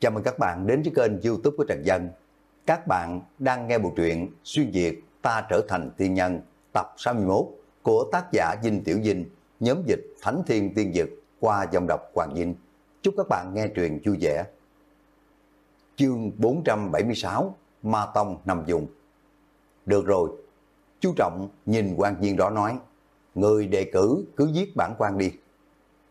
Chào mừng các bạn đến với kênh youtube của Trần Dân. Các bạn đang nghe bộ truyện Xuyên Việt Ta Trở Thành Tiên Nhân tập 61 của tác giả Dinh Tiểu Dinh, nhóm dịch Thánh Thiên Tiên Dực qua dòng đọc Hoàng Dinh. Chúc các bạn nghe truyện vui vẻ. Chương 476 Ma Tông nằm dùng Được rồi, chú Trọng nhìn quan viên đó nói Người đề cử cứ giết bản quan đi.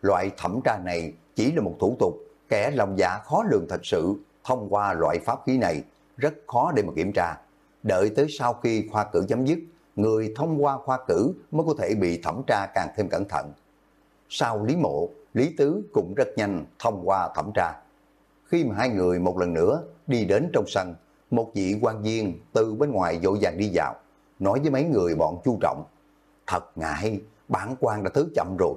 Loại thẩm tra này chỉ là một thủ tục kẻ lòng dạ khó lường thật sự thông qua loại pháp khí này rất khó để mà kiểm tra. Đợi tới sau khi khoa cử chấm dứt, người thông qua khoa cử mới có thể bị thẩm tra càng thêm cẩn thận. Sau Lý Mộ, Lý Tứ cũng rất nhanh thông qua thẩm tra. Khi mà hai người một lần nữa đi đến trong sân, một vị quan viên từ bên ngoài dội vàng đi vào, nói với mấy người bọn chu trọng. Thật ngại, bản quan đã thứ chậm rồi.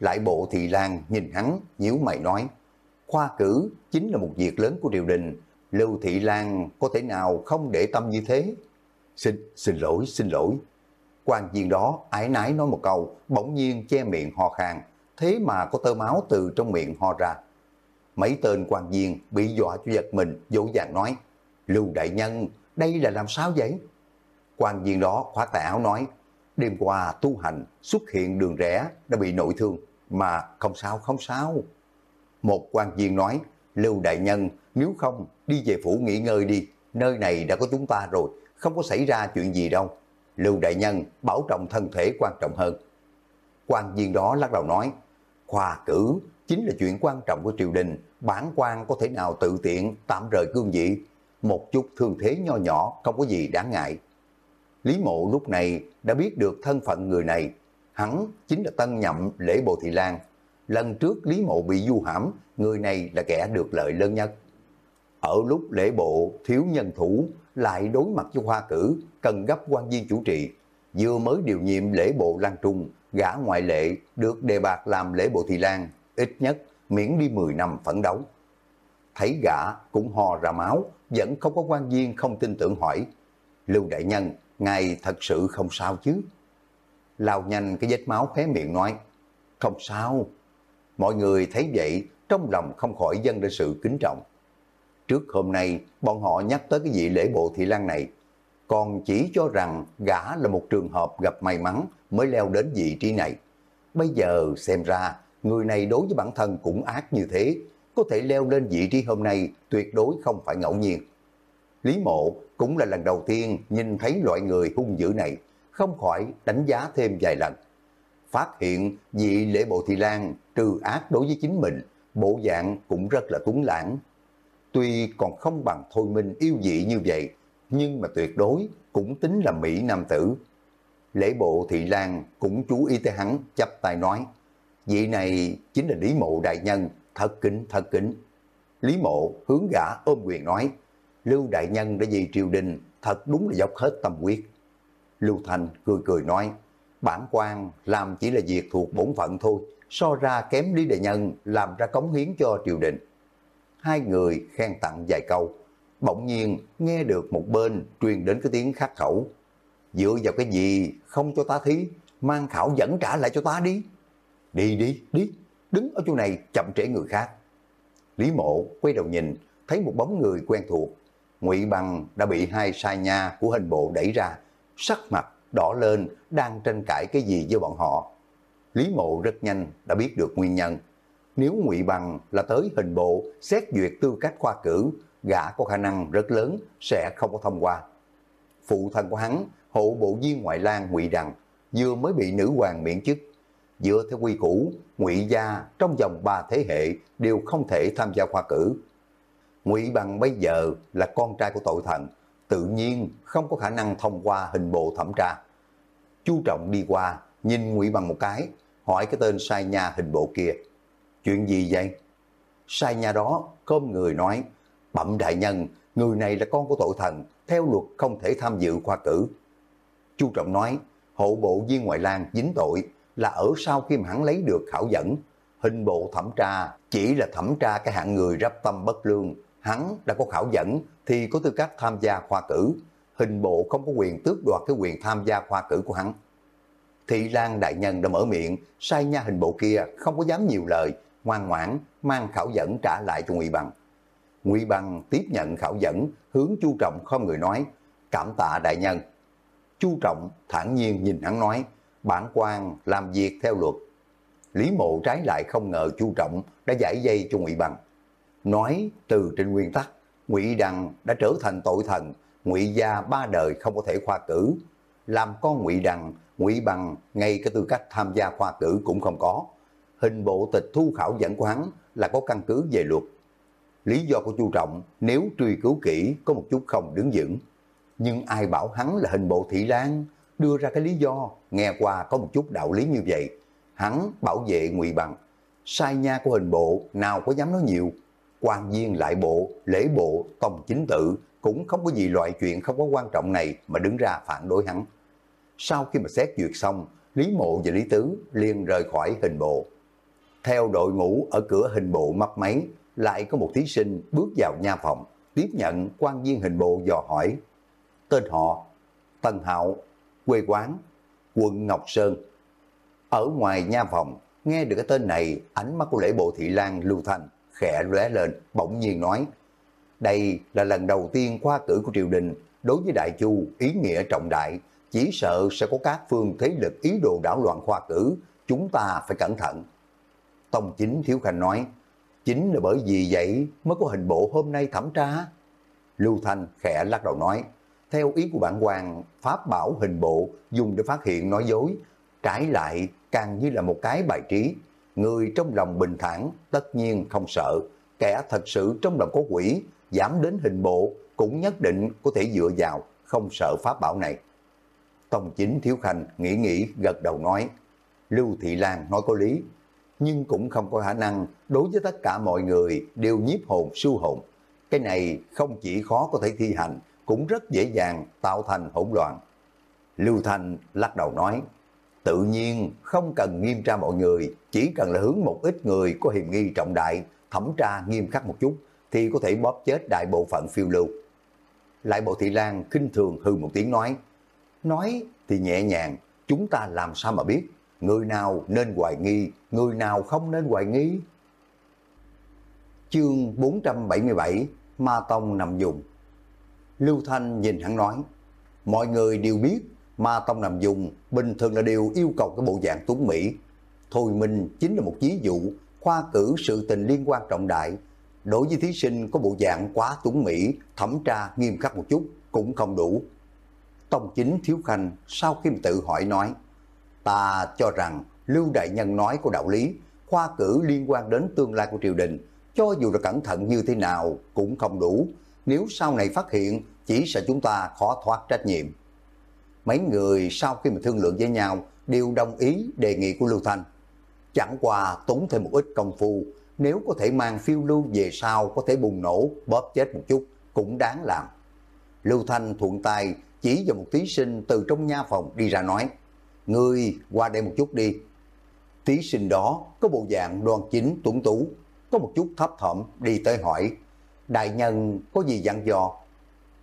Lại bộ thị lan nhìn hắn, nhíu mày nói, khoa cử chính là một việc lớn của triều đình, Lưu Thị Lan có thể nào không để tâm như thế? Xin, xin lỗi, xin lỗi. quan viên đó ái nái nói một câu, bỗng nhiên che miệng ho khan, thế mà có tơ máu từ trong miệng ho ra. Mấy tên quan viên bị dọa cho giật mình, dỗ dàng nói, Lưu Đại Nhân, đây là làm sao vậy? quan viên đó khóa tay áo nói, đêm qua tu hành xuất hiện đường rẽ đã bị nội thương, mà không sao không sao. Một quan viên nói, Lưu Đại Nhân, nếu không đi về phủ nghỉ ngơi đi, nơi này đã có chúng ta rồi, không có xảy ra chuyện gì đâu. Lưu Đại Nhân bảo trọng thân thể quan trọng hơn. Quan viên đó lắc đầu nói, khoa cử chính là chuyện quan trọng của triều đình, bản quan có thể nào tự tiện tạm rời cương vị, một chút thương thế nho nhỏ không có gì đáng ngại. Lý Mộ lúc này đã biết được thân phận người này, hắn chính là tân nhậm lễ bộ thị lan. Lần trước Lý Mộ bị du hãm, người này là kẻ được lợi lớn nhất. Ở lúc lễ bộ thiếu nhân thủ, lại đối mặt với hoa cử, cần gấp quan viên chủ trì. Vừa mới điều nhiệm lễ bộ Lan Trung, gã ngoại lệ được đề bạc làm lễ bộ Thị Lan, ít nhất miễn đi 10 năm phấn đấu. Thấy gã cũng hò ra máu, vẫn không có quan viên không tin tưởng hỏi. Lưu Đại Nhân, ngài thật sự không sao chứ? Lao nhanh cái vết máu khé miệng nói, không sao. Mọi người thấy vậy, trong lòng không khỏi dân ra sự kính trọng. Trước hôm nay, bọn họ nhắc tới cái vị lễ bộ thị lan này, còn chỉ cho rằng gã là một trường hợp gặp may mắn mới leo đến vị trí này. Bây giờ xem ra, người này đối với bản thân cũng ác như thế, có thể leo lên vị trí hôm nay tuyệt đối không phải ngẫu nhiên. Lý mộ cũng là lần đầu tiên nhìn thấy loại người hung dữ này, không khỏi đánh giá thêm vài lần. Phát hiện vị lễ bộ thị lan trừ ác đối với chính mình, bộ dạng cũng rất là tuấn lãng. Tuy còn không bằng thôi minh yêu dị như vậy, nhưng mà tuyệt đối cũng tính là Mỹ Nam tử. Lễ bộ thị lan cũng chú ý tới hắn, chấp tay nói, vị này chính là Lý Mộ Đại Nhân, thật kính, thật kính. Lý Mộ hướng gã ôm quyền nói, Lưu Đại Nhân đã vì triều đình, thật đúng là dốc hết tâm quyết. Lưu Thành cười cười nói, bản quan làm chỉ là việc thuộc bổn phận thôi, so ra kém Lý Đại Nhân làm ra cống hiến cho triều đình. Hai người khen tặng vài câu, bỗng nhiên nghe được một bên truyền đến cái tiếng khắc khẩu. Dựa vào cái gì không cho ta thí, mang khảo dẫn trả lại cho ta đi. Đi đi, đi, đứng ở chỗ này chậm trễ người khác. Lý mộ quay đầu nhìn, thấy một bóng người quen thuộc. Ngụy Bằng đã bị hai sai nha của hình bộ đẩy ra, sắc mặt đỏ lên, đang tranh cãi cái gì với bọn họ. Lý Mộ rất nhanh đã biết được nguyên nhân. Nếu Ngụy Bằng là tới hình bộ xét duyệt tư cách khoa cử, gã có khả năng rất lớn sẽ không có thông qua. Phụ thân của hắn, hộ bộ viên ngoại lang Ngụy Đằng, vừa mới bị nữ hoàng miễn chức. Dựa theo quy củ, Ngụy gia trong vòng 3 thế hệ đều không thể tham gia khoa cử. Ngụy Bằng bây giờ là con trai của tội thần, tự nhiên không có khả năng thông qua hình bộ thẩm tra. Chu Trọng đi qua, nhìn Ngụy Bằng một cái, hỏi cái tên sai nhà hình bộ kia. Chuyện gì vậy? Sai nhà đó, cơm người nói, bẩm đại nhân, người này là con của tội thần, theo luật không thể tham dự khoa cử. Chu Trọng nói, hộ bộ viên ngoại lang dính tội là ở sau khi mà hắn lấy được khảo dẫn. Hình bộ thẩm tra chỉ là thẩm tra cái hạng người rắp tâm bất lương. Hắn đã có khảo dẫn thì có tư cách tham gia khoa cử. Hình bộ không có quyền tước đoạt cái quyền tham gia khoa cử của hắn. Thị Lan Đại Nhân đã mở miệng, sai nha hình bộ kia không có dám nhiều lời, ngoan ngoãn mang khảo dẫn trả lại cho Ngụy Bằng. Ngụy Bằng tiếp nhận khảo dẫn, hướng Chu Trọng không người nói, cảm tạ đại nhân. Chu Trọng thản nhiên nhìn hắn nói, bản quan làm việc theo luật. Lý Mộ trái lại không ngờ Chu Trọng đã giải dây cho Ngụy Bằng. Nói từ trên nguyên tắc, Ngụy Đằng đã trở thành tội thần, Ngụy gia ba đời không có thể khoa cử. Làm con Ngụy Đằng, Ngụy Bằng ngay cái tư cách tham gia khoa cử cũng không có. Hình bộ tịch thu khảo dẫn của hắn là có căn cứ về luật. Lý do của Chu Trọng nếu truy cứu kỹ có một chút không đứng vững. Nhưng ai bảo hắn là hình bộ thị lan đưa ra cái lý do nghe qua có một chút đạo lý như vậy. Hắn bảo vệ ngụy bằng. Sai nha của hình bộ nào có dám nói nhiều. quan viên lại bộ, lễ bộ, tông chính tự cũng không có gì loại chuyện không có quan trọng này mà đứng ra phản đối hắn. Sau khi mà xét duyệt xong, Lý Mộ và Lý Tứ liền rời khỏi hình bộ. Theo đội ngũ ở cửa hình bộ mấp máy, lại có một thí sinh bước vào nha phòng, tiếp nhận quan viên hình bộ dò hỏi. Tên họ, Tân Hạo, quê quán, quận Ngọc Sơn. Ở ngoài nha phòng, nghe được cái tên này, ánh mắt của lễ bộ thị lan Lưu Thành khẽ lóe lên, bỗng nhiên nói. Đây là lần đầu tiên khoa cử của triều đình, đối với Đại Chu ý nghĩa trọng đại, chỉ sợ sẽ có các phương thế lực ý đồ đảo loạn khoa cử, chúng ta phải cẩn thận. Tông chính Thiếu Khanh nói, chính là bởi vì vậy mới có hình bộ hôm nay thẩm tra. Lưu Thanh khẽ lắc đầu nói, theo ý của bản quan, pháp bảo hình bộ dùng để phát hiện nói dối, trái lại càng như là một cái bài trí. Người trong lòng bình thản tất nhiên không sợ, kẻ thật sự trong lòng có quỷ, dám đến hình bộ cũng nhất định có thể dựa vào, không sợ pháp bảo này. Tông chính Thiếu Khanh nghĩ nghĩ gật đầu nói, Lưu Thị Lan nói có lý, nhưng cũng không có khả năng đối với tất cả mọi người đều nhiếp hồn siêu hồn. Cái này không chỉ khó có thể thi hành, cũng rất dễ dàng tạo thành hỗn loạn. Lưu Thành lắc đầu nói, tự nhiên không cần nghiêm tra mọi người, chỉ cần là hướng một ít người có hiểm nghi trọng đại, thẩm tra nghiêm khắc một chút, thì có thể bóp chết đại bộ phận phiêu lưu. Lại bộ thị lan kinh thường hư một tiếng nói, nói thì nhẹ nhàng, chúng ta làm sao mà biết, người nào nên hoài nghi, người nào không nên hoài nghi. Chương 477 Ma Tông nằm dùng Lưu Thanh nhìn hắn nói, mọi người đều biết Ma Tông nằm dùng bình thường là đều yêu cầu cái bộ dạng tuấn Mỹ. Thôi Minh chính là một ví dụ khoa cử sự tình liên quan trọng đại. Đối với thí sinh có bộ dạng quá tuấn Mỹ, thẩm tra nghiêm khắc một chút cũng không đủ. Tông chính Thiếu Khanh sau khi tự hỏi nói, ta cho rằng Lưu Đại Nhân nói có đạo lý, khoa cử liên quan đến tương lai của triều đình, cho dù là cẩn thận như thế nào cũng không đủ, nếu sau này phát hiện, chỉ sợ chúng ta khó thoát trách nhiệm. Mấy người sau khi mà thương lượng với nhau, đều đồng ý đề nghị của Lưu Thanh. Chẳng qua tốn thêm một ít công phu, nếu có thể mang phiêu lưu về sau có thể bùng nổ, bóp chết một chút, cũng đáng làm. Lưu Thanh thuận tay chỉ vào một thí sinh từ trong nha phòng đi ra nói, Ngươi qua đây một chút đi. Thí sinh đó có bộ dạng đoan chính tuấn tú, có một chút thấp thỏm đi tới hỏi, Đại nhân có gì dặn dò?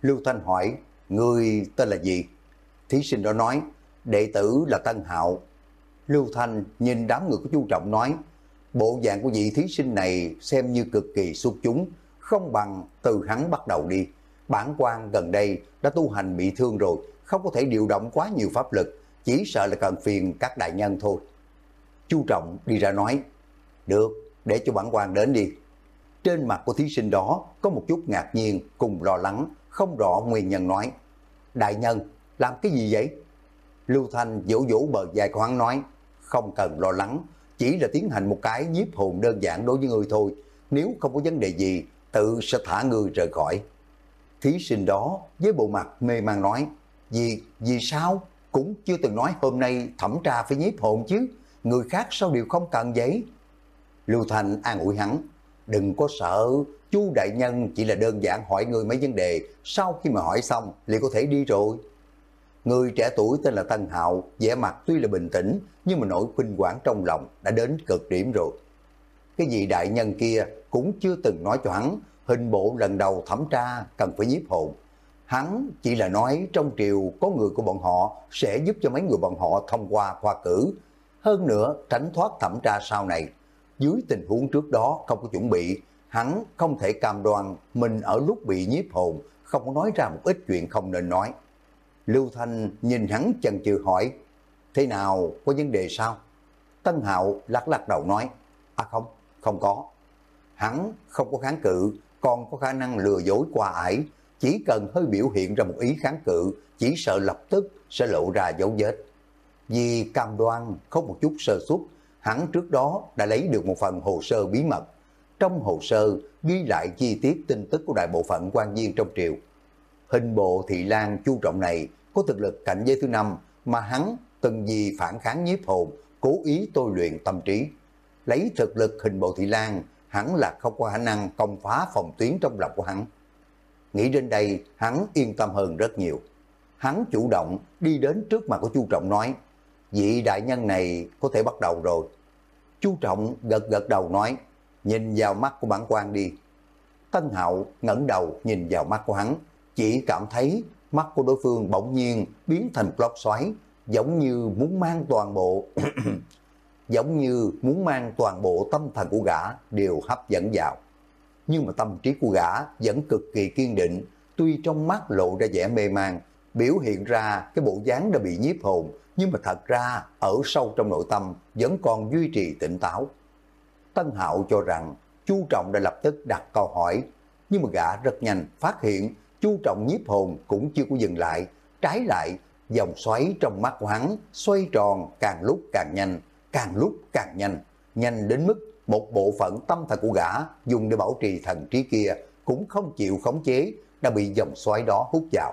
Lưu Thanh hỏi, người tên là gì? Thí sinh đó nói, đệ tử là Tân Hạo. Lưu Thanh nhìn đám người của Chu Trọng nói, bộ dạng của vị thí sinh này xem như cực kỳ xuất chúng, không bằng từ hắn bắt đầu đi. Bản quan gần đây đã tu hành bị thương rồi, không có thể điều động quá nhiều pháp lực, chỉ sợ là cần phiền các đại nhân thôi. Chu Trọng đi ra nói, được, để cho bản quan đến đi. Trên mặt của thí sinh đó có một chút ngạc nhiên cùng lo lắng, không rõ nguyên nhân nói. Đại nhân, làm cái gì vậy? Lưu Thanh vỗ vỗ bờ dài của hắn nói, không cần lo lắng, chỉ là tiến hành một cái nhiếp hồn đơn giản đối với người thôi. Nếu không có vấn đề gì, tự sẽ thả người rời khỏi. Thí sinh đó với bộ mặt mê man nói, vì, vì sao? Cũng chưa từng nói hôm nay thẩm tra phải nhiếp hồn chứ, người khác sao đều không cần vậy? Lưu thành an ủi hắn, đừng có sợ, chu đại nhân chỉ là đơn giản hỏi người mấy vấn đề, sau khi mà hỏi xong liền có thể đi rồi. Người trẻ tuổi tên là Tân Hạo, vẻ mặt tuy là bình tĩnh, nhưng mà nỗi khinh quản trong lòng đã đến cực điểm rồi. Cái vị đại nhân kia cũng chưa từng nói cho hắn, hình bộ lần đầu thẩm tra cần phải nhiếp hồn. Hắn chỉ là nói trong triều có người của bọn họ sẽ giúp cho mấy người bọn họ thông qua khoa cử. Hơn nữa, tránh thoát thẩm tra sau này. Dưới tình huống trước đó không có chuẩn bị, hắn không thể cam đoan mình ở lúc bị nhiếp hồn không có nói ra một ít chuyện không nên nói. Lưu Thanh nhìn hắn chần chừ hỏi, thế nào, có vấn đề sao? Tân Hạo lắc lắc đầu nói, à không, không có. Hắn không có kháng cự, còn có khả năng lừa dối qua ải, chỉ cần hơi biểu hiện ra một ý kháng cự, chỉ sợ lập tức sẽ lộ ra dấu vết. Vì cam đoan không một chút sơ suất, hắn trước đó đã lấy được một phần hồ sơ bí mật. Trong hồ sơ ghi lại chi tiết tin tức của đại bộ phận quan viên trong triều. Hình bộ thị lan chu trọng này có thực lực cảnh giới thứ năm mà hắn từng vì phản kháng nhiếp hồn, cố ý tôi luyện tâm trí. Lấy thực lực hình bộ thị lan, hắn là không có khả năng công phá phòng tuyến trong lòng của hắn. Nghĩ đến đây, hắn yên tâm hơn rất nhiều. Hắn chủ động đi đến trước mặt của Chu Trọng nói, vị đại nhân này có thể bắt đầu rồi. Chu Trọng gật gật đầu nói, nhìn vào mắt của bản quan đi. Tân Hạo ngẩng đầu nhìn vào mắt của hắn, chỉ cảm thấy mắt của đối phương bỗng nhiên biến thành lốc xoáy, giống như muốn mang toàn bộ giống như muốn mang toàn bộ tâm thần của gã đều hấp dẫn vào. Nhưng mà tâm trí của gã vẫn cực kỳ kiên định, tuy trong mắt lộ ra vẻ mê man, biểu hiện ra cái bộ dáng đã bị nhiếp hồn, nhưng mà thật ra ở sâu trong nội tâm vẫn còn duy trì tỉnh táo. Tân Hạo cho rằng Chu Trọng đã lập tức đặt câu hỏi, nhưng mà gã rất nhanh phát hiện Chu Trọng nhiếp hồn cũng chưa có dừng lại, trái lại dòng xoáy trong mắt của hắn xoay tròn càng lúc càng nhanh, càng lúc càng nhanh, nhanh đến mức một bộ phận tâm thần của gã dùng để bảo trì thần trí kia cũng không chịu khống chế, đã bị dòng xoáy đó hút vào.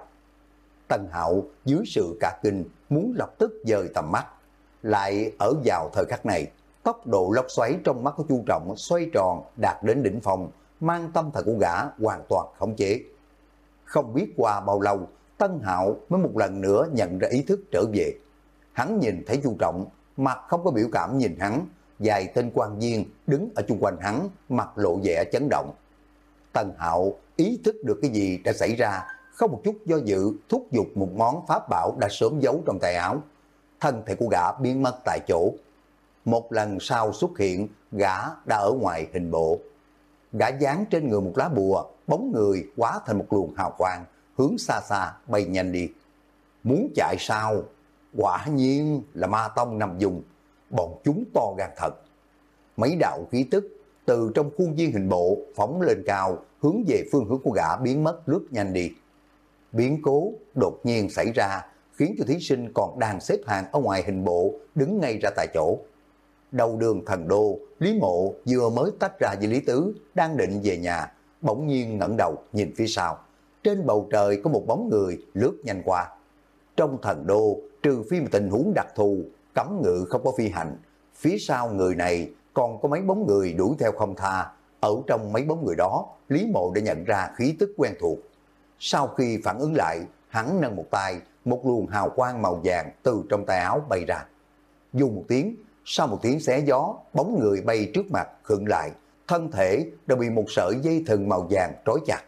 Tân Hạo dưới sự cả kinh muốn lập tức dời tầm mắt, lại ở vào thời khắc này, tốc độ lốc xoáy trong mắt của Chu Trọng xoay tròn đạt đến đỉnh phòng, mang tâm thần của gã hoàn toàn khống chế. Không biết qua bao lâu, Tân Hạo mới một lần nữa nhận ra ý thức trở về. Hắn nhìn thấy Chu Trọng, mặt không có biểu cảm nhìn hắn, vài tên quan viên đứng ở chung quanh hắn, mặt lộ vẻ chấn động. Tần Hạo ý thức được cái gì đã xảy ra, không một chút do dự thúc giục một món pháp bảo đã sớm giấu trong tay áo. Thân thể của gã biến mất tại chỗ. Một lần sau xuất hiện, gã đã ở ngoài hình bộ. Gã dán trên người một lá bùa, bóng người quá thành một luồng hào quang, hướng xa xa bay nhanh đi. Muốn chạy sao? Quả nhiên là ma tông nằm dùng, bọn chúng to gan thật. Mấy đạo khí tức từ trong khuôn viên hình bộ phóng lên cao, hướng về phương hướng của gã biến mất lướt nhanh đi. Biến cố đột nhiên xảy ra, khiến cho thí sinh còn đang xếp hàng ở ngoài hình bộ đứng ngay ra tại chỗ. Đầu đường thần đô, Lý Mộ vừa mới tách ra với Lý Tứ, đang định về nhà, bỗng nhiên ngẩng đầu nhìn phía sau. Trên bầu trời có một bóng người lướt nhanh qua. Trong thần đô, trừ phi một tình huống đặc thù, cấm ngự không có phi hành. Phía sau người này còn có mấy bóng người đuổi theo không tha. Ở trong mấy bóng người đó, Lý Mộ đã nhận ra khí tức quen thuộc. Sau khi phản ứng lại, hắn nâng một tay, một luồng hào quang màu vàng từ trong tay áo bay ra. Dùng một tiếng, sau một tiếng xé gió, bóng người bay trước mặt khựng lại, thân thể đã bị một sợi dây thừng màu vàng trói chặt.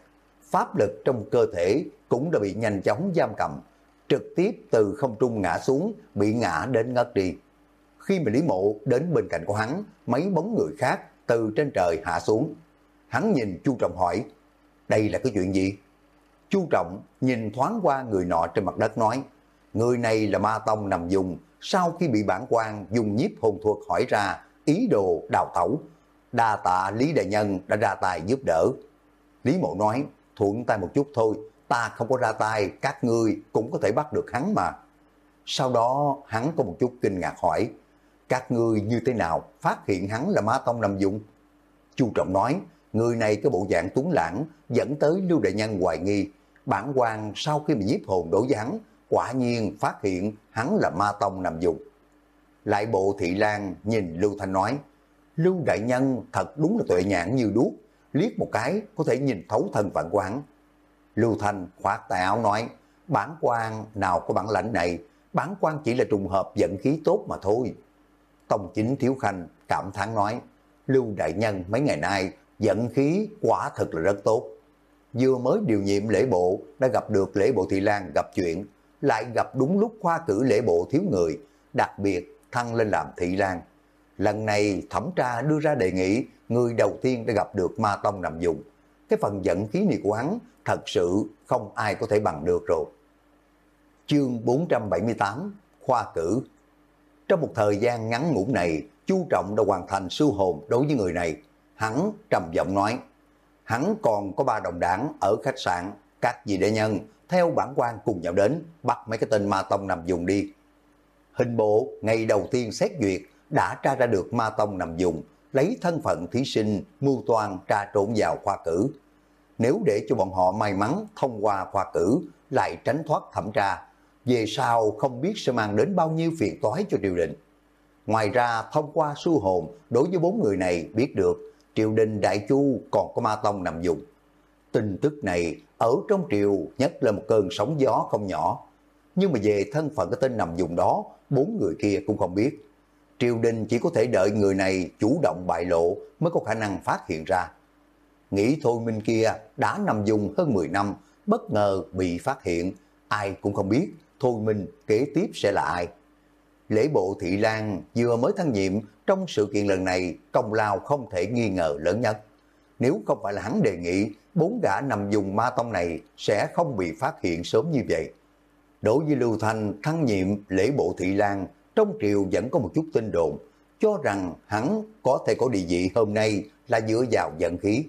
Pháp lực trong cơ thể cũng đã bị nhanh chóng giam cầm, trực tiếp từ không trung ngã xuống, bị ngã đến ngất đi. Khi mà Lý Mộ đến bên cạnh của hắn, mấy bóng người khác từ trên trời hạ xuống. Hắn nhìn Chu Trọng hỏi, đây là cái chuyện gì? Chu Trọng nhìn thoáng qua người nọ trên mặt đất nói, người này là ma tông nằm dùng, sau khi bị bản quan dùng nhiếp hồn thuật hỏi ra ý đồ đào tẩu, đa tạ Lý Đại Nhân đã ra tài giúp đỡ. Lý Mộ nói, thuận tay một chút thôi, ta không có ra tay, các ngươi cũng có thể bắt được hắn mà. Sau đó hắn có một chút kinh ngạc hỏi, các ngươi như thế nào phát hiện hắn là ma tông nằm dụng? Chu Trọng nói, người này có bộ dạng tuấn lãng dẫn tới Lưu Đại Nhân hoài nghi. Bản quan sau khi mà giết hồn đổ với hắn, quả nhiên phát hiện hắn là ma tông nằm dụng. Lại bộ thị lan nhìn Lưu Thanh nói, Lưu Đại Nhân thật đúng là tuệ nhãn như đuốc, liếc một cái có thể nhìn thấu thân phận của hắn. Lưu Thanh khoát tay áo nói, bản quan nào có bản lãnh này, bản quan chỉ là trùng hợp dẫn khí tốt mà thôi. Tông chính Thiếu Khanh cảm thán nói, Lưu Đại Nhân mấy ngày nay dẫn khí quả thực là rất tốt. Vừa mới điều nhiệm lễ bộ đã gặp được lễ bộ Thị Lan gặp chuyện, lại gặp đúng lúc khoa cử lễ bộ thiếu người, đặc biệt thăng lên làm Thị Lan. Lần này thẩm tra đưa ra đề nghị người đầu tiên đã gặp được ma tông nằm dùng. Cái phần dẫn khí này của hắn thật sự không ai có thể bằng được rồi. Chương 478 Khoa cử Trong một thời gian ngắn ngủn này, Chu Trọng đã hoàn thành sư hồn đối với người này. Hắn trầm giọng nói, hắn còn có ba đồng đảng ở khách sạn, các vị đệ nhân theo bản quan cùng nhau đến, bắt mấy cái tên ma tông nằm dùng đi. Hình bộ ngày đầu tiên xét duyệt đã tra ra được ma tông nằm dùng, lấy thân phận thí sinh mưu toan tra trộn vào khoa cử. Nếu để cho bọn họ may mắn thông qua khoa cử, lại tránh thoát thẩm tra, về sau không biết sẽ mang đến bao nhiêu phiền toái cho triều đình. Ngoài ra, thông qua su hồn, đối với bốn người này biết được triều đình Đại Chu còn có ma tông nằm dùng. Tin tức này ở trong triều nhất là một cơn sóng gió không nhỏ. Nhưng mà về thân phận cái tên nằm dùng đó, bốn người kia cũng không biết. Triều đình chỉ có thể đợi người này chủ động bại lộ mới có khả năng phát hiện ra. Nghĩ thôi minh kia đã nằm dùng hơn 10 năm, bất ngờ bị phát hiện, ai cũng không biết thôi minh kế tiếp sẽ là ai. Lễ bộ Thị Lan vừa mới thăng nhiệm trong sự kiện lần này công lao không thể nghi ngờ lớn nhất. Nếu không phải là hắn đề nghị bốn gã nằm dùng ma tông này sẽ không bị phát hiện sớm như vậy. Đối với Lưu Thanh thăng nhiệm lễ bộ Thị Lan trong triều vẫn có một chút tin đồn cho rằng hắn có thể có địa vị hôm nay là dựa vào giận khí.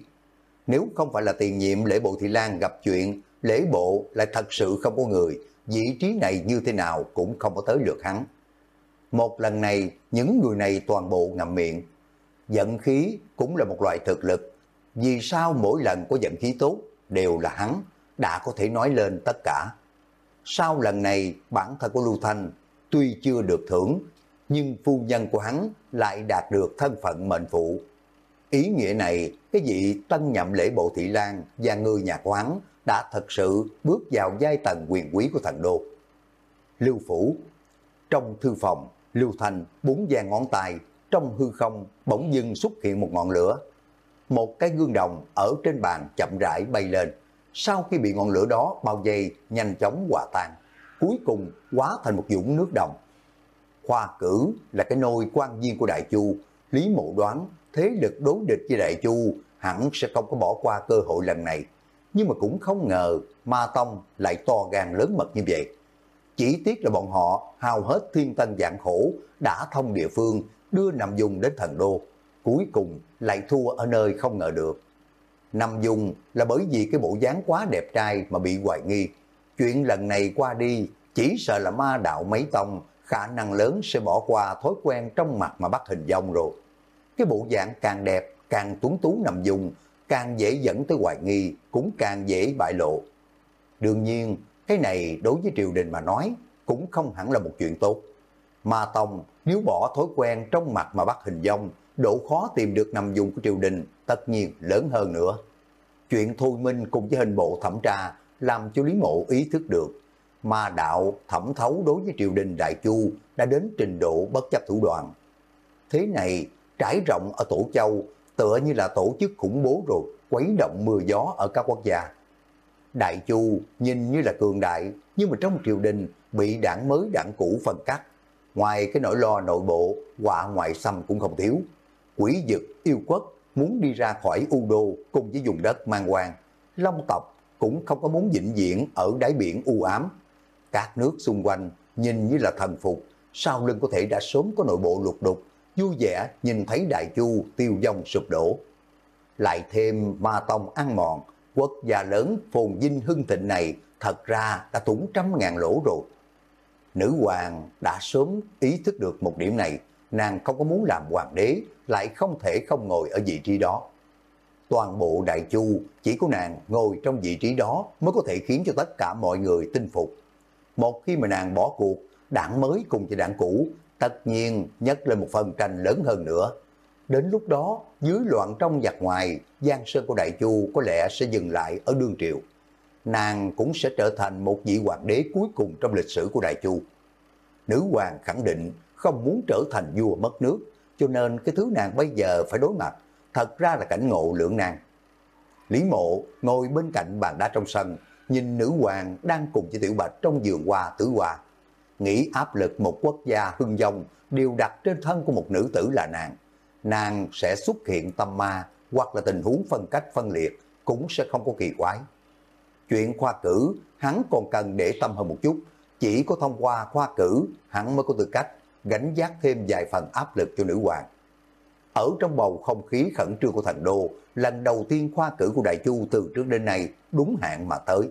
Nếu không phải là tiền nhiệm lễ bộ Thị Lan gặp chuyện, lễ bộ lại thật sự không có người, vị trí này như thế nào cũng không có tới lượt hắn. Một lần này, những người này toàn bộ ngậm miệng. Giận khí cũng là một loại thực lực. Vì sao mỗi lần có giận khí tốt đều là hắn, đã có thể nói lên tất cả. Sau lần này, bản thân của Lưu Thanh tuy chưa được thưởng, nhưng phu nhân của hắn lại đạt được thân phận mệnh phụ. Ý nghĩa này, cái vị tân nhậm lễ bộ thị lan và người nhà của hắn đã thật sự bước vào giai tầng quyền quý của thần đô. Lưu Phủ Trong thư phòng, Lưu Thành bốn giang ngón tay, trong hư không bỗng dưng xuất hiện một ngọn lửa. Một cái gương đồng ở trên bàn chậm rãi bay lên. Sau khi bị ngọn lửa đó bao vây, nhanh chóng hòa tan. Cuối cùng hóa thành một dũng nước đồng. Khoa cử là cái nôi quan viên của Đại Chu. Lý mộ đoán thế lực đối địch với Đại Chu hẳn sẽ không có bỏ qua cơ hội lần này. Nhưng mà cũng không ngờ Ma Tông lại to gan lớn mật như vậy. Chỉ tiếc là bọn họ hao hết thiên tân dạng khổ, đã thông địa phương, đưa Nam Dung đến thần đô. Cuối cùng lại thua ở nơi không ngờ được. Nam Dung là bởi vì cái bộ dáng quá đẹp trai mà bị hoài nghi. Chuyện lần này qua đi, chỉ sợ là ma đạo mấy tông, khả năng lớn sẽ bỏ qua thói quen trong mặt mà bắt hình dong rồi. Cái bộ dạng càng đẹp, càng tuấn tú nằm Dung, càng dễ dẫn tới hoài nghi, cũng càng dễ bại lộ. Đương nhiên, cái này đối với triều đình mà nói cũng không hẳn là một chuyện tốt. Ma Tông nếu bỏ thói quen trong mặt mà bắt hình dong, độ khó tìm được nằm dùng của triều đình tất nhiên lớn hơn nữa. Chuyện thôi minh cùng với hình bộ thẩm tra làm cho Lý Mộ ý thức được. Ma đạo thẩm thấu đối với triều đình Đại Chu đã đến trình độ bất chấp thủ đoạn. Thế này trải rộng ở Tổ Châu tựa như là tổ chức khủng bố rồi, quấy động mưa gió ở các quốc gia. Đại Chu nhìn như là cường đại, nhưng mà trong triều đình bị đảng mới đảng cũ phân cắt. Ngoài cái nỗi lo nội bộ, quả ngoại xâm cũng không thiếu. Quỷ dực, yêu quốc muốn đi ra khỏi U Đô cùng với vùng đất mang quan. Long tộc cũng không có muốn vĩnh viễn ở đáy biển u ám. Các nước xung quanh nhìn như là thần phục, sau lưng có thể đã sớm có nội bộ lục đục, vui vẻ nhìn thấy Đại Chu tiêu vong sụp đổ. Lại thêm ma tông ăn mòn, quốc gia lớn phồn vinh hưng thịnh này thật ra đã thủng trăm ngàn lỗ rồi. Nữ hoàng đã sớm ý thức được một điểm này, nàng không có muốn làm hoàng đế, lại không thể không ngồi ở vị trí đó. Toàn bộ đại chu chỉ có nàng ngồi trong vị trí đó mới có thể khiến cho tất cả mọi người tin phục. Một khi mà nàng bỏ cuộc, đảng mới cùng với đảng cũ, tất nhiên nhất lên một phần tranh lớn hơn nữa. Đến lúc đó, dưới loạn trong giặc ngoài, Giang Sơn của Đại Chu có lẽ sẽ dừng lại ở đương triều. Nàng cũng sẽ trở thành một vị hoàng đế cuối cùng trong lịch sử của Đại Chu. Nữ hoàng khẳng định không muốn trở thành vua mất nước, cho nên cái thứ nàng bây giờ phải đối mặt, thật ra là cảnh ngộ lưỡng nan. Lý mộ ngồi bên cạnh bàn đá trong sân, nhìn nữ hoàng đang cùng với tiểu bạch trong giường hoa tử hoa. nghĩ áp lực một quốc gia hưng dông đều đặt trên thân của một nữ tử là nàng. Nàng sẽ xuất hiện tâm ma hoặc là tình huống phân cách phân liệt cũng sẽ không có kỳ quái. Chuyện khoa cử hắn còn cần để tâm hơn một chút, chỉ có thông qua khoa cử hắn mới có tư cách gánh giác thêm vài phần áp lực cho nữ hoàng. Ở trong bầu không khí khẩn trương của thành đô, lần đầu tiên khoa cử của Đại Chu từ trước đến nay đúng hạn mà tới.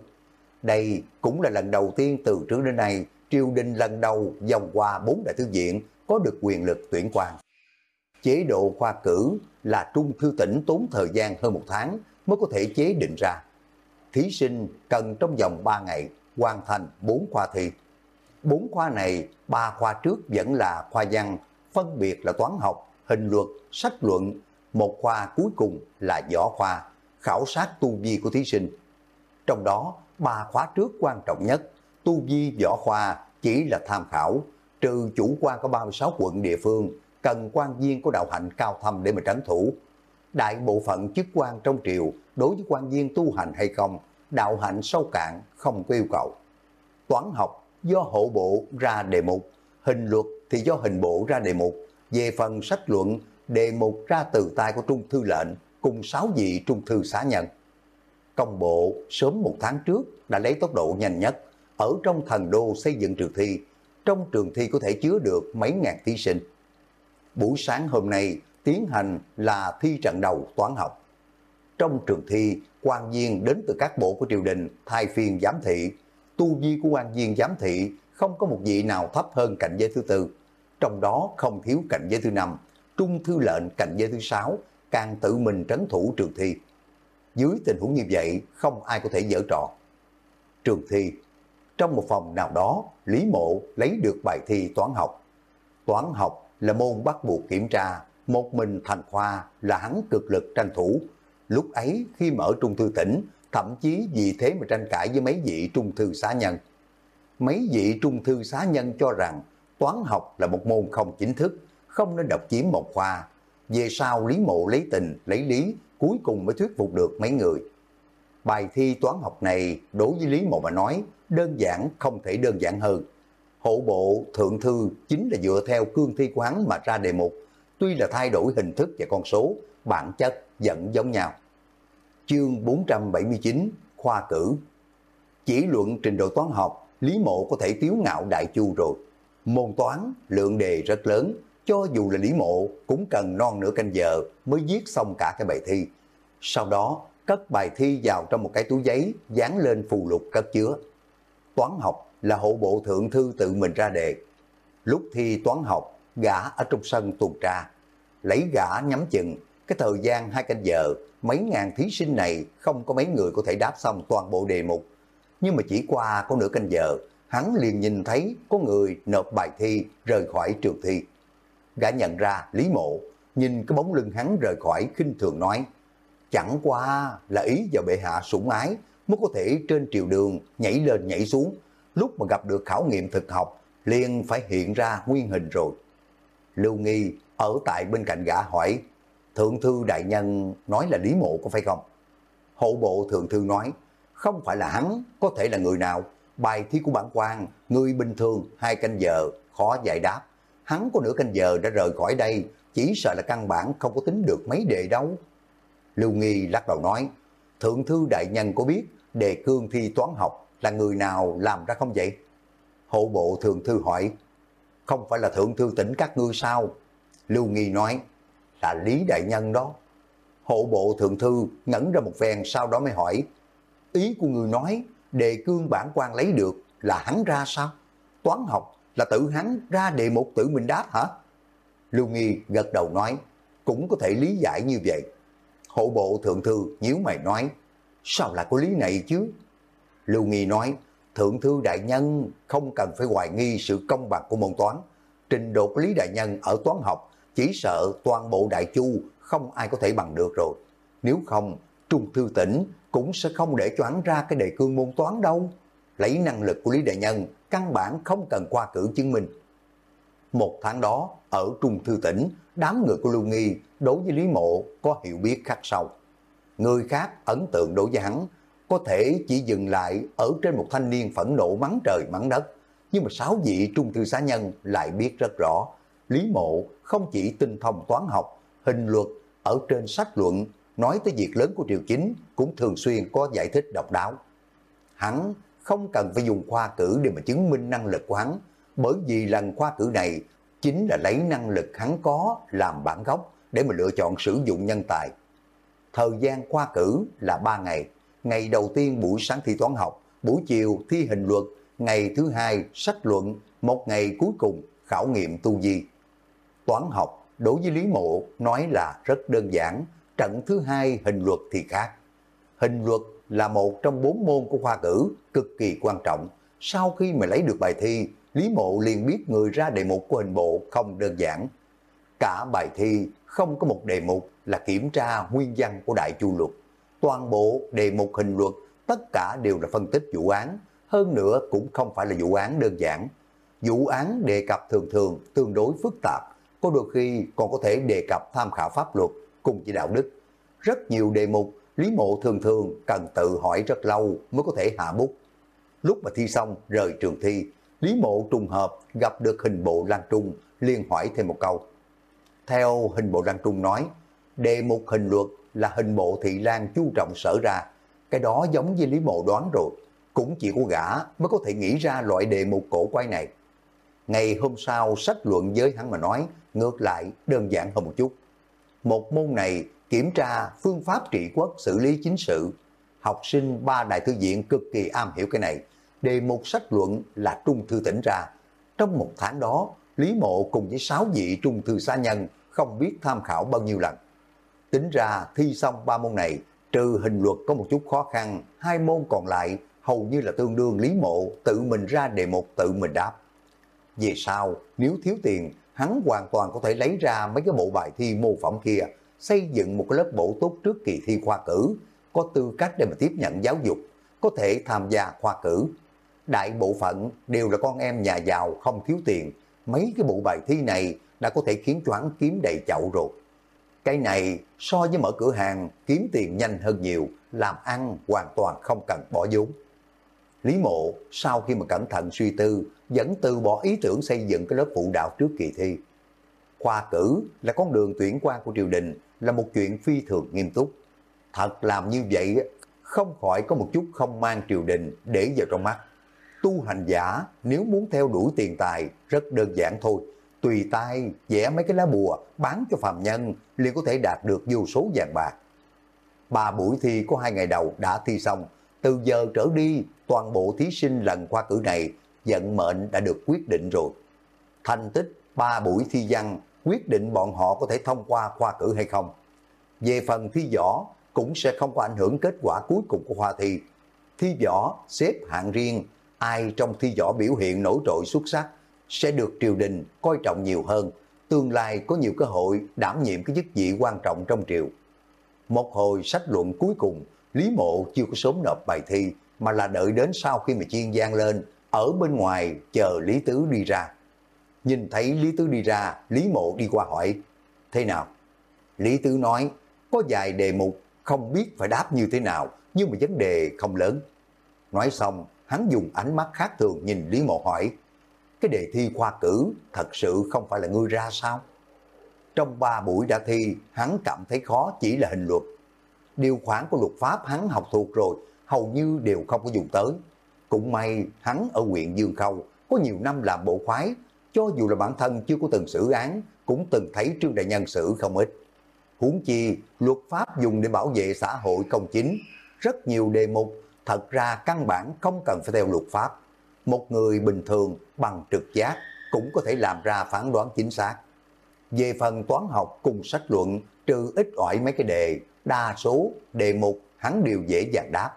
Đây cũng là lần đầu tiên từ trước đến nay triều đình lần đầu dòng qua bốn đại thư viện có được quyền lực tuyển quan. Chế độ khoa cử là trung thư tỉnh tốn thời gian hơn một tháng mới có thể chế định ra. Thí sinh cần trong vòng 3 ngày hoàn thành 4 khoa thi. Bốn khoa này, ba khoa trước vẫn là khoa văn, phân biệt là toán học, hình luật, sách luận. Một khoa cuối cùng là võ khoa, khảo sát tu vi của thí sinh. Trong đó, ba khóa trước quan trọng nhất, tu vi võ khoa chỉ là tham khảo, trừ chủ quan có 36 quận địa phương, cần quan viên có đạo hạnh cao thâm để mà trấn thủ. Đại bộ phận chức quan trong triều đối với quan viên tu hành hay không, đạo hạnh sâu cạn không có yêu cầu. Toán học do hộ bộ ra đề mục, hình luật thì do hình bộ ra đề mục, về phần sách luận, đề mục ra từ tay của trung thư lệnh cùng sáu vị trung thư xá nhân. Công bộ sớm một tháng trước đã lấy tốc độ nhanh nhất, ở trong thần đô xây dựng trường thi, trong trường thi có thể chứa được mấy ngàn thí sinh. Buổi sáng hôm nay tiến hành là thi trận đầu toán học. Trong trường thi, quan viên đến từ các bộ của triều đình thay phiên giám thị. Tu vi của quan viên giám thị không có một vị nào thấp hơn cảnh giới thứ tư. Trong đó không thiếu cảnh giới thứ năm, trung thư lệnh cảnh giới thứ sáu, càng tự mình trấn thủ trường thi. Dưới tình huống như vậy, không ai có thể dở trò. Trường thi trong một phòng nào đó, Lý Mộ lấy được bài thi toán học. Toán học là môn bắt buộc kiểm tra, một mình thành khoa là hắn cực lực tranh thủ. Lúc ấy khi mở trung thư tỉnh, thậm chí vì thế mà tranh cãi với mấy vị trung thư xá nhân. Mấy vị trung thư xá nhân cho rằng toán học là một môn không chính thức, không nên độc chiếm một khoa. Về sau Lý Mộ lấy tình, lấy lý, cuối cùng mới thuyết phục được mấy người. Bài thi toán học này đối với Lý Mộ mà nói đơn giản không thể đơn giản hơn. Hộ bộ thượng thư chính là dựa theo cương thi quán mà ra đề mục, tuy là thay đổi hình thức và con số, bản chất vẫn giống nhau. Chương 479 Khoa cử Chỉ luận trình độ toán học, Lý Mộ có thể tiếu ngạo đại chu rồi. Môn toán, lượng đề rất lớn, cho dù là Lý Mộ cũng cần non nửa canh giờ mới viết xong cả cái bài thi. Sau đó, cất bài thi vào trong một cái túi giấy, dán lên phù lục cất chứa toán học là hộ bộ thượng thư tự mình ra đề. Lúc thi toán học, gã ở trong sân tuần tra, lấy gã nhắm chừng, cái thời gian hai canh giờ, mấy ngàn thí sinh này không có mấy người có thể đáp xong toàn bộ đề mục. Nhưng mà chỉ qua có nửa canh giờ, hắn liền nhìn thấy có người nộp bài thi rời khỏi trường thi. Gã nhận ra Lý Mộ, nhìn cái bóng lưng hắn rời khỏi khinh thường nói, chẳng qua là ý vào bệ hạ sủng ái, mới có thể trên triều đường nhảy lên nhảy xuống. Lúc mà gặp được khảo nghiệm thực học, liền phải hiện ra nguyên hình rồi. Lưu Nghi ở tại bên cạnh gã hỏi, Thượng thư đại nhân nói là Lý Mộ có phải không? Hộ bộ thượng thư nói, không phải là hắn, có thể là người nào. Bài thi của bản quan, người bình thường hai canh giờ, khó giải đáp. Hắn có nửa canh giờ đã rời khỏi đây, chỉ sợ là căn bản không có tính được mấy đề đâu. Lưu Nghi lắc đầu nói, Thượng thư đại nhân có biết đề cương thi toán học là người nào làm ra không vậy? Hộ bộ thượng thư hỏi, không phải là thượng thư tỉnh các ngươi sao? Lưu Nghi nói, là Lý Đại Nhân đó. Hộ bộ thượng thư ngẩn ra một phen sau đó mới hỏi, ý của người nói đề cương bản quan lấy được là hắn ra sao? Toán học là tự hắn ra đề một tự mình đáp hả? Lưu Nghi gật đầu nói, cũng có thể lý giải như vậy. Hộ bộ thượng thư nhíu mày nói, sao lại có lý này chứ? Lưu Nghi nói, Thượng thư đại nhân không cần phải hoài nghi sự công bằng của môn toán. Trình độ của Lý đại nhân ở toán học chỉ sợ toàn bộ đại chu không ai có thể bằng được rồi. Nếu không, Trung Thư tỉnh cũng sẽ không để choán ra cái đề cương môn toán đâu. Lấy năng lực của Lý đại nhân, căn bản không cần qua cử chứng minh. Một tháng đó, ở Trung Thư tỉnh, đám người của Lưu Nghi đối với Lý Mộ có hiểu biết khác sâu người khác ấn tượng đối với hắn có thể chỉ dừng lại ở trên một thanh niên phẫn nộ mắng trời mắng đất, nhưng mà sáu vị trung thư xá nhân lại biết rất rõ. Lý mộ không chỉ tinh thông toán học, hình luật ở trên sách luận, nói tới việc lớn của triều chính cũng thường xuyên có giải thích độc đáo. Hắn không cần phải dùng khoa cử để mà chứng minh năng lực của hắn, bởi vì lần khoa cử này chính là lấy năng lực hắn có làm bản gốc để mà lựa chọn sử dụng nhân tài. Thời gian khoa cử là 3 ngày, ngày đầu tiên buổi sáng thi toán học, buổi chiều thi hình luật, ngày thứ hai sách luận, một ngày cuối cùng khảo nghiệm tu di. Toán học đối với Lý Mộ nói là rất đơn giản, trận thứ hai hình luật thì khác. Hình luật là một trong bốn môn của khoa cử cực kỳ quan trọng. Sau khi mà lấy được bài thi, Lý Mộ liền biết người ra đề mục của hình bộ không đơn giản. Cả bài thi không có một đề mục là kiểm tra nguyên văn của Đại Chu Luật. Toàn bộ đề mục hình luật tất cả đều là phân tích vụ án, hơn nữa cũng không phải là vụ án đơn giản. Vụ án đề cập thường thường tương đối phức tạp, có đôi khi còn có thể đề cập tham khảo pháp luật cùng chỉ đạo đức. Rất nhiều đề mục, Lý Mộ thường thường cần tự hỏi rất lâu mới có thể hạ bút. Lúc mà thi xong rời trường thi, Lý Mộ trùng hợp gặp được hình bộ Lan Trung, liền hỏi thêm một câu. Theo hình bộ Lan Trung nói, đề mục hình luật là hình bộ thị lan chu trọng sở ra. Cái đó giống như Lý Mộ đoán rồi, cũng chỉ có gã mới có thể nghĩ ra loại đề mục cổ quái này. Ngày hôm sau sách luận với hắn mà nói, ngược lại đơn giản hơn một chút. Một môn này kiểm tra phương pháp trị quốc xử lý chính sự. Học sinh ba đại thư viện cực kỳ am hiểu cái này. Đề mục sách luận là trung thư tỉnh ra. Trong một tháng đó, Lý Mộ cùng với sáu vị trung thư xa nhân không biết tham khảo bao nhiêu lần. Tính ra thi xong ba môn này, trừ hình luật có một chút khó khăn, hai môn còn lại hầu như là tương đương Lý Mộ tự mình ra đề mục tự mình đáp. Về sau, nếu thiếu tiền, hắn hoàn toàn có thể lấy ra mấy cái bộ bài thi mô phỏng kia, xây dựng một cái lớp bổ túc trước kỳ thi khoa cử, có tư cách để mà tiếp nhận giáo dục, có thể tham gia khoa cử. Đại bộ phận đều là con em nhà giàu không thiếu tiền, mấy cái bộ bài thi này đã có thể khiến choán kiếm đầy chậu rồi. Cái này so với mở cửa hàng kiếm tiền nhanh hơn nhiều, làm ăn hoàn toàn không cần bỏ vốn. Lý mộ sau khi mà cẩn thận suy tư vẫn từ bỏ ý tưởng xây dựng cái lớp phụ đạo trước kỳ thi. Khoa cử là con đường tuyển quan của triều đình, là một chuyện phi thường nghiêm túc. Thật làm như vậy không khỏi có một chút không mang triều đình để vào trong mắt. Tu hành giả nếu muốn theo đuổi tiền tài rất đơn giản thôi. Tùy tay, vẽ mấy cái lá bùa bán cho phàm nhân liền có thể đạt được vô số vàng bạc. Ba buổi thi có hai ngày đầu đã thi xong. Từ giờ trở đi, toàn bộ thí sinh lần khoa cử này vận mệnh đã được quyết định rồi. Thành tích ba buổi thi văn quyết định bọn họ có thể thông qua khoa cử hay không. Về phần thi võ cũng sẽ không có ảnh hưởng kết quả cuối cùng của khoa thi. Thi võ xếp hạng riêng, ai trong thi võ biểu hiện nổi trội xuất sắc sẽ được triều đình coi trọng nhiều hơn, tương lai có nhiều cơ hội đảm nhiệm cái chức vị quan trọng trong triều. Một hồi sách luận cuối cùng, Lý Mộ chưa có sớm nộp bài thi, mà là đợi đến sau khi mà chiên gian lên, ở bên ngoài chờ Lý Tứ đi ra. Nhìn thấy Lý Tứ đi ra, Lý Mộ đi qua hỏi, thế nào? Lý Tứ nói, có vài đề mục, không biết phải đáp như thế nào, nhưng mà vấn đề không lớn. Nói xong, hắn dùng ánh mắt khác thường nhìn Lý Mộ hỏi, cái đề thi khoa cử thật sự không phải là ngươi ra sao? Trong ba buổi đã thi, hắn cảm thấy khó chỉ là hình luật. Điều khoản của luật pháp hắn học thuộc rồi, hầu như đều không có dùng tới. Cũng may hắn ở huyện Dương Khâu có nhiều năm làm bộ khoái, cho dù là bản thân chưa có từng xử án, cũng từng thấy Trương Đại Nhân xử không ít. Huống chi, luật pháp dùng để bảo vệ xã hội công chính, rất nhiều đề mục, thật ra căn bản không cần phải theo luật pháp. Một người bình thường bằng trực giác cũng có thể làm ra phán đoán chính xác. Về phần toán học cùng sách luận, trừ ít ỏi mấy cái đề, đa số đề mục hắn đều dễ dàng đáp.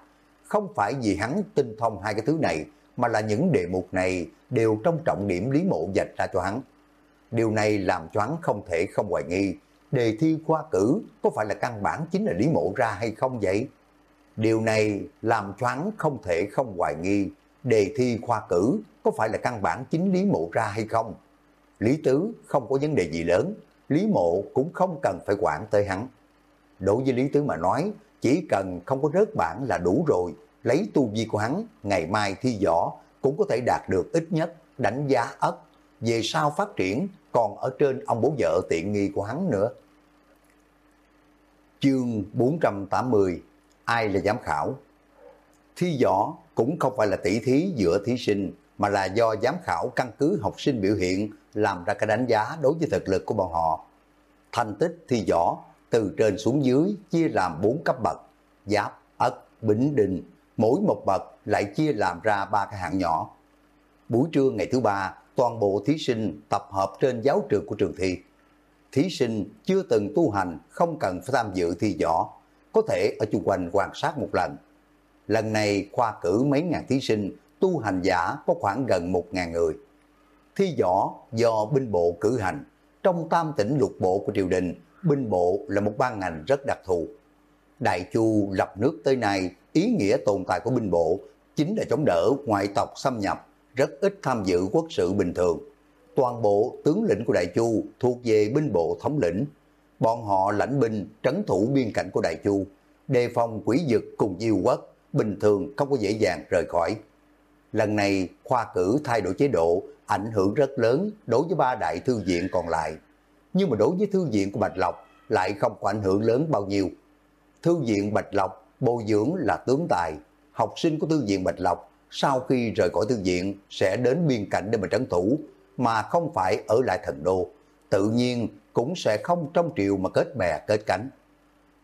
Không phải vì hắn tinh thông hai cái thứ này, mà là những đề mục này đều trong trọng điểm Lý Mộ dạch ra cho hắn. Điều này làm cho hắn không thể không hoài nghi, đề thi khoa cử có phải là căn bản chính là Lý Mộ ra hay không vậy? Điều này làm cho hắn không thể không hoài nghi, đề thi khoa cử có phải là căn bản chính Lý Mộ ra hay không? Lý Tứ không có vấn đề gì lớn, Lý Mộ cũng không cần phải quản tới hắn. Đối với Lý Tứ mà nói, chỉ cần không có rớt bản là đủ rồi, lấy tu vi của hắn, ngày mai thi võ, cũng có thể đạt được ít nhất đánh giá ất, về sau phát triển còn ở trên ông bố vợ tiện nghi của hắn nữa. Chương 480 Ai là giám khảo? Thi võ cũng không phải là tỷ thí giữa thí sinh mà là do giám khảo căn cứ học sinh biểu hiện làm ra cái đánh giá đối với thực lực của bọn họ. Thành tích thi võ từ trên xuống dưới chia làm 4 cấp bậc, giáp, ất, bính, đình, mỗi một bậc lại chia làm ra ba cái hạng nhỏ. Buổi trưa ngày thứ ba, toàn bộ thí sinh tập hợp trên giáo trường của trường thi. Thí sinh chưa từng tu hành không cần phải tham dự thi võ, có thể ở chung quanh quan sát một lần. Lần này khoa cử mấy ngàn thí sinh, tu hành giả có khoảng gần một ngàn người. Thi võ do binh bộ cử hành, trong tam tỉnh lục bộ của triều đình, binh bộ là một ban ngành rất đặc thù. Đại Chu lập nước tới nay, ý nghĩa tồn tại của binh bộ chính là chống đỡ ngoại tộc xâm nhập, rất ít tham dự quốc sự bình thường. Toàn bộ tướng lĩnh của Đại Chu thuộc về binh bộ thống lĩnh. Bọn họ lãnh binh trấn thủ biên cảnh của Đại Chu, đề phòng quỷ dực cùng diêu quốc, bình thường không có dễ dàng rời khỏi. Lần này khoa cử thay đổi chế độ ảnh hưởng rất lớn đối với ba đại thư viện còn lại. Nhưng mà đối với thư viện của Bạch Lộc lại không có ảnh hưởng lớn bao nhiêu. Thư viện Bạch Lộc bồi dưỡng là tướng tài, học sinh của thư viện Bạch Lộc sau khi rời khỏi thư viện sẽ đến biên cảnh để mà trấn thủ, mà không phải ở lại thần đô. Tự nhiên cũng sẽ không trong triều mà kết bè kết cánh.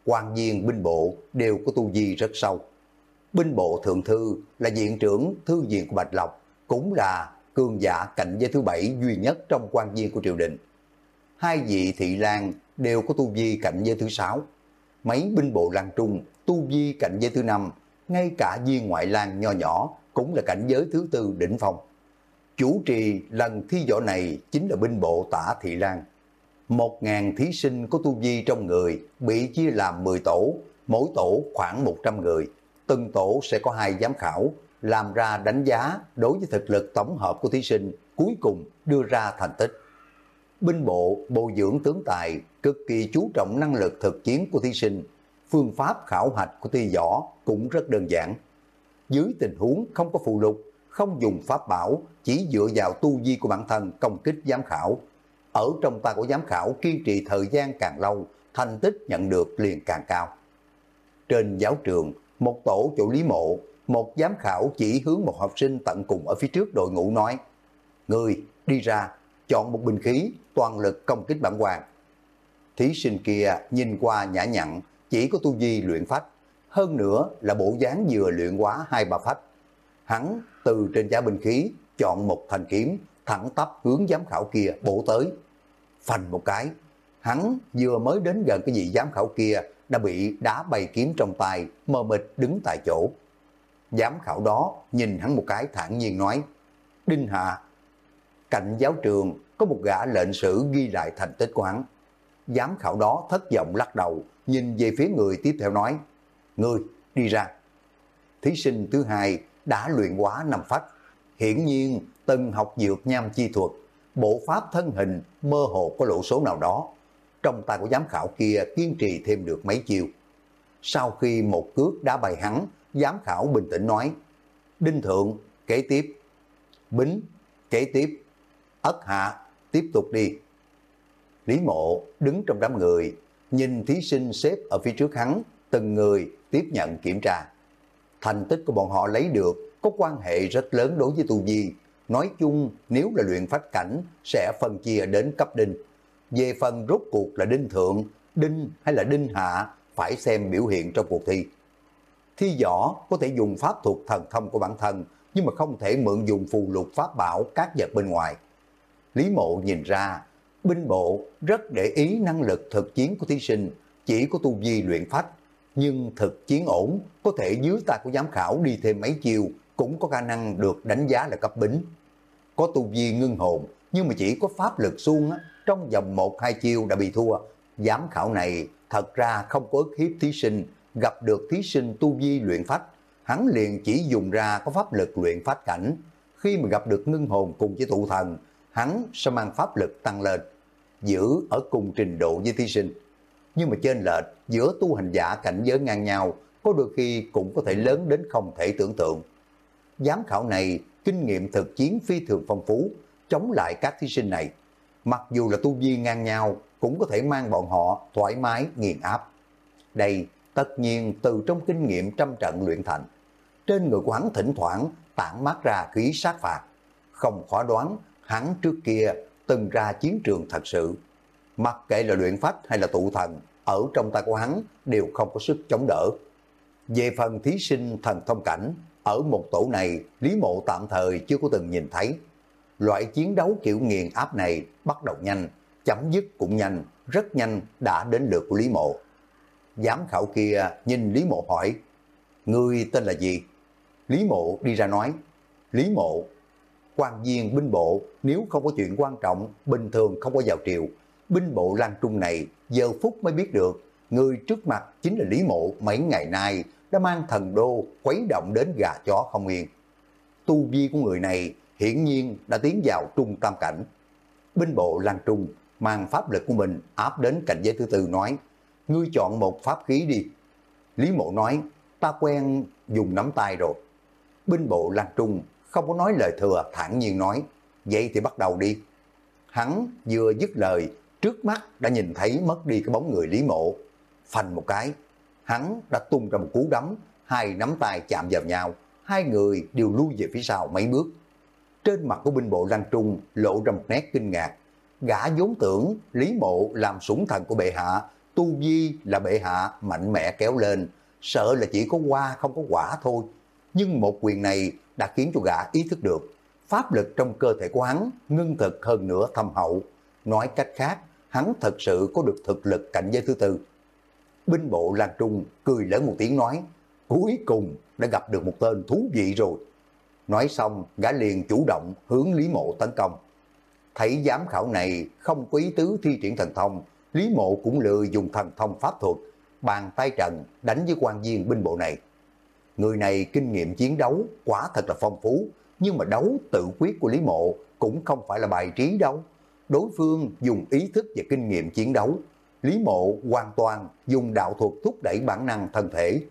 quan viên binh bộ đều có tu vi rất sâu. Binh bộ thượng thư là viện trưởng thư viện của Bạch Lộc, cũng là cường giả cạnh giới thứ bảy duy nhất trong quan viên của triều đình. Hai vị thị lang đều có tu vi cạnh giới thứ sáu. Mấy binh bộ lang trung tu vi cạnh giới thứ năm, ngay cả viên ngoại lang nho nhỏ cũng là cảnh giới thứ tư đỉnh phong. Chủ trì lần thi võ này chính là binh bộ tả thị lang. Một ngàn thí sinh có tu vi trong người bị chia làm 10 tổ, mỗi tổ khoảng 100 người. Từng tổ sẽ có hai giám khảo, làm ra đánh giá đối với thực lực tổng hợp của thí sinh, cuối cùng đưa ra thành tích. Binh bộ bồi dưỡng tướng tài cực kỳ chú trọng năng lực thực chiến của thí sinh, phương pháp khảo hạch của thi võ cũng rất đơn giản. Dưới tình huống không có phụ lục, không dùng pháp bảo, chỉ dựa vào tu vi của bản thân công kích giám khảo. Ở trong tay của giám khảo kiên trì thời gian càng lâu, thành tích nhận được liền càng cao. Trên giáo trường, một tổ chủ lý mộ, một giám khảo chỉ hướng một học sinh tận cùng ở phía trước đội ngũ nói, Người đi ra, chọn một bình khí, toàn lực công kích bản hoàng. Thí sinh kia nhìn qua nhã nhặn, chỉ có tu vi luyện phách, hơn nữa là bộ dáng vừa luyện quá hai ba phách. Hắn từ trên giá binh khí chọn một thanh kiếm thẳng tắp hướng giám khảo kia bổ tới. Phành một cái, hắn vừa mới đến gần cái vị giám khảo kia đã bị đá bay kiếm trong tay, mờ mịt đứng tại chỗ. Giám khảo đó nhìn hắn một cái thản nhiên nói, Đinh Hạ, cạnh giáo trường có một gã lệnh sử ghi lại thành tích của hắn. Giám khảo đó thất vọng lắc đầu, nhìn về phía người tiếp theo nói, Ngươi, đi ra. Thí sinh thứ hai đã luyện quá năm phách, hiển nhiên từng học dược nham chi thuật, bộ pháp thân hình mơ hồ có lộ số nào đó. Trong tay của giám khảo kia kiên trì thêm được mấy chiều. Sau khi một cước đã bày hắn, giám khảo bình tĩnh nói, Đinh Thượng, kế tiếp, Bính, kế tiếp, Ất Hạ, tiếp tục đi. Lý Mộ đứng trong đám người, nhìn thí sinh xếp ở phía trước hắn, từng người tiếp nhận kiểm tra. Thành tích của bọn họ lấy được có quan hệ rất lớn đối với tu vi. Nói chung, nếu là luyện phách cảnh, sẽ phân chia đến cấp đinh. Về phần rốt cuộc là đinh thượng, đinh hay là đinh hạ, phải xem biểu hiện trong cuộc thi. Thi võ có thể dùng pháp thuật thần thông của bản thân, nhưng mà không thể mượn dùng phù lục pháp bảo các vật bên ngoài. Lý mộ nhìn ra, binh bộ rất để ý năng lực thực chiến của thí sinh, chỉ có tu vi luyện phách, nhưng thực chiến ổn, có thể dưới tay của giám khảo đi thêm mấy chiều, cũng có khả năng được đánh giá là cấp bính. Có tu vi ngưng hồn, nhưng mà chỉ có pháp lực xuông trong vòng 1-2 chiêu đã bị thua. Giám khảo này thật ra không có ức hiếp thí sinh, gặp được thí sinh tu vi luyện phách, hắn liền chỉ dùng ra có pháp lực luyện phách cảnh. Khi mà gặp được ngưng hồn cùng với tụ thần, hắn sẽ mang pháp lực tăng lên, giữ ở cùng trình độ với thí sinh. Nhưng mà trên lệch giữa tu hành giả cảnh giới ngang nhau, có đôi khi cũng có thể lớn đến không thể tưởng tượng. giám khảo này kinh nghiệm thực chiến phi thường phong phú, chống lại các thí sinh này. Mặc dù là tu vi ngang nhau, cũng có thể mang bọn họ thoải mái nghiền áp. Đây tất nhiên từ trong kinh nghiệm trăm trận luyện thành. Trên người của hắn thỉnh thoảng tản mát ra khí sát phạt. Không khó đoán, hắn trước kia từng ra chiến trường thật sự. Mặc kệ là luyện phách hay là tụ thần, ở trong tay của hắn đều không có sức chống đỡ. Về phần thí sinh thần thông cảnh, ở một tổ này Lý Mộ tạm thời chưa có từng nhìn thấy. Loại chiến đấu kiểu nghiền áp này bắt đầu nhanh, chấm dứt cũng nhanh, rất nhanh đã đến lượt của Lý Mộ. Giám khảo kia nhìn Lý Mộ hỏi, ngươi tên là gì? Lý Mộ đi ra nói, Lý Mộ, quan viên binh bộ nếu không có chuyện quan trọng, bình thường không có vào triều. Binh bộ Lan Trung này giờ phút mới biết được, người trước mặt chính là Lý Mộ mấy ngày nay đã mang thần đô quấy động đến gà chó không yên. Tu vi của người này hiển nhiên đã tiến vào trung tam cảnh. Binh bộ Lan Trung mang pháp lực của mình áp đến cảnh giới thứ tư nói, ngươi chọn một pháp khí đi. Lý Mộ nói, ta quen dùng nắm tay rồi. Binh bộ Lan Trung không có nói lời thừa thản nhiên nói, vậy thì bắt đầu đi. Hắn vừa dứt lời, trước mắt đã nhìn thấy mất đi cái bóng người Lý Mộ. phành một cái, hắn đã tung ra một cú đấm, hai nắm tay chạm vào nhau, hai người đều lui về phía sau mấy bước. Trên mặt của binh bộ lăng Trung lộ ra một nét kinh ngạc. Gã vốn tưởng Lý Mộ làm sủng thần của bệ hạ, tu vi là bệ hạ mạnh mẽ kéo lên, sợ là chỉ có qua không có quả thôi. Nhưng một quyền này đã khiến cho gã ý thức được, pháp lực trong cơ thể của hắn ngưng thực hơn nữa thâm hậu. Nói cách khác, hắn thật sự có được thực lực cảnh giới thứ tư. Binh bộ Lan Trung cười lớn một tiếng nói, cuối cùng đã gặp được một tên thú vị rồi. Nói xong, gã liền chủ động hướng Lý Mộ tấn công. Thấy giám khảo này không có ý tứ thi triển thần thông, Lý Mộ cũng lựa dùng thần thông pháp thuật, bàn tay trần đánh với quan viên binh bộ này. Người này kinh nghiệm chiến đấu quả thật là phong phú, nhưng mà đấu tự quyết của Lý Mộ cũng không phải là bài trí đâu. Đối phương dùng ý thức và kinh nghiệm chiến đấu, Lý Mộ hoàn toàn dùng đạo thuật thúc đẩy bản năng thân thể.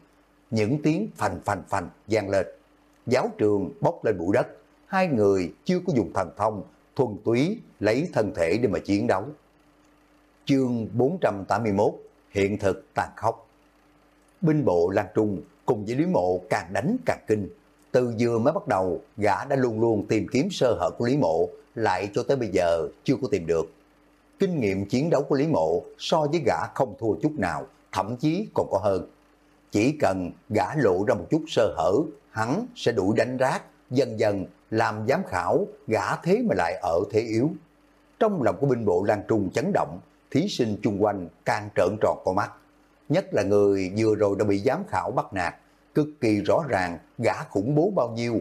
Những tiếng phành phành phành gian lên. Giáo trường bốc lên bụi đất, hai người chưa có dùng thần thông, thuần túy lấy thân thể để mà chiến đấu. Chương 481 Hiện thực tàn khốc Binh bộ Lan Trung cùng với Lý Mộ càng đánh càng kinh. Từ vừa mới bắt đầu, gã đã luôn luôn tìm kiếm sơ hở của Lý Mộ, lại cho tới bây giờ chưa có tìm được. Kinh nghiệm chiến đấu của Lý Mộ so với gã không thua chút nào, thậm chí còn có hơn. Chỉ cần gã lộ ra một chút sơ hở, hắn sẽ đuổi đánh rác, dần dần làm giám khảo, gã thế mà lại ở thế yếu. Trong lòng của binh bộ Lan Trung chấn động, thí sinh chung quanh càng trợn tròn con mắt. Nhất là người vừa rồi đã bị giám khảo bắt nạt, cực kỳ rõ ràng gã khủng bố bao nhiêu.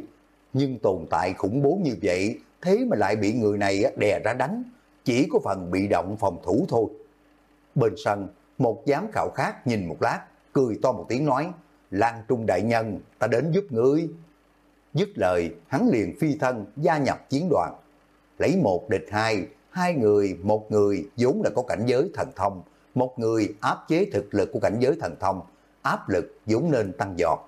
Nhưng tồn tại khủng bố như vậy, thế mà lại bị người này đè ra đánh, chỉ có phần bị động phòng thủ thôi. Bên sân, một giám khảo khác nhìn một lát, cười to một tiếng nói, Lan Trung đại nhân, ta đến giúp ngươi. Dứt lời, hắn liền phi thân gia nhập chiến đoàn. Lấy một địch hai, hai người, một người vốn là có cảnh giới thần thông, một người áp chế thực lực của cảnh giới thần thông, áp lực vốn nên tăng giọt.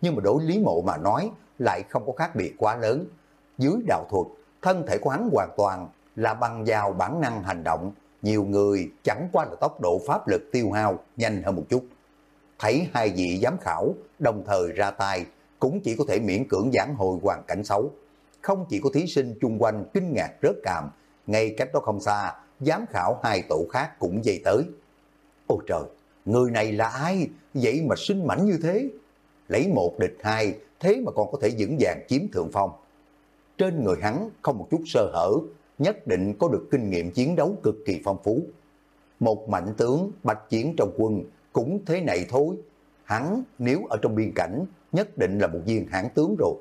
Nhưng mà đối Lý Mộ mà nói lại không có khác biệt quá lớn. Dưới đạo thuật, thân thể của hắn hoàn toàn là bằng vào bản năng hành động, nhiều người chẳng qua là tốc độ pháp lực tiêu hao nhanh hơn một chút. Thấy hai vị giám khảo đồng thời ra tay, cũng chỉ có thể miễn cưỡng giảng hồi hoàn cảnh xấu. Không chỉ có thí sinh chung quanh kinh ngạc rớt cảm, ngay cách đó không xa, giám khảo hai tổ khác cũng dây tới. Ôi trời, người này là ai? Vậy mà sinh mảnh như thế. Lấy một địch hai, thế mà còn có thể vững vàng chiếm thượng phong. Trên người hắn không một chút sơ hở, nhất định có được kinh nghiệm chiến đấu cực kỳ phong phú. Một mạnh tướng bạch chiến trong quân cũng thế này thôi. Hắn nếu ở trong biên cảnh nhất định là một viên hãn tướng rồi.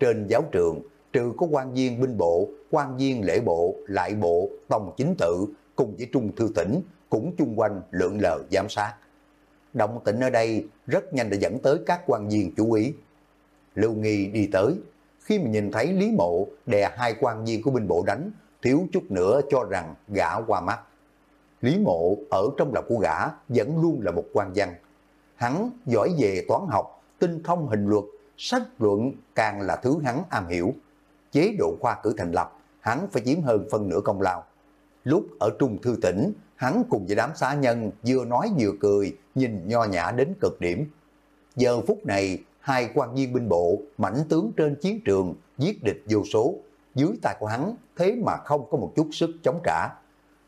Trên giáo trường, trừ có quan viên binh bộ, quan viên lễ bộ, lại bộ, tông chính tự cùng với trung thư tỉnh cũng chung quanh lượng lờ giám sát. Động tĩnh ở đây rất nhanh đã dẫn tới các quan viên chú ý. Lưu Nghi đi tới, khi mà nhìn thấy Lý Mộ đè hai quan viên của binh bộ đánh, thiếu chút nữa cho rằng gã qua mắt. Lý Mộ ở trong lòng của gã vẫn luôn là một quan văn. Hắn giỏi về toán học, tinh thông hình luật, sách luận càng là thứ hắn am hiểu. Chế độ khoa cử thành lập, hắn phải chiếm hơn phân nửa công lao. Lúc ở Trung Thư Tỉnh, hắn cùng với đám xá nhân vừa nói vừa cười, nhìn nho nhã đến cực điểm. Giờ phút này, hai quan viên binh bộ, mảnh tướng trên chiến trường, giết địch vô số, dưới tay của hắn thế mà không có một chút sức chống trả,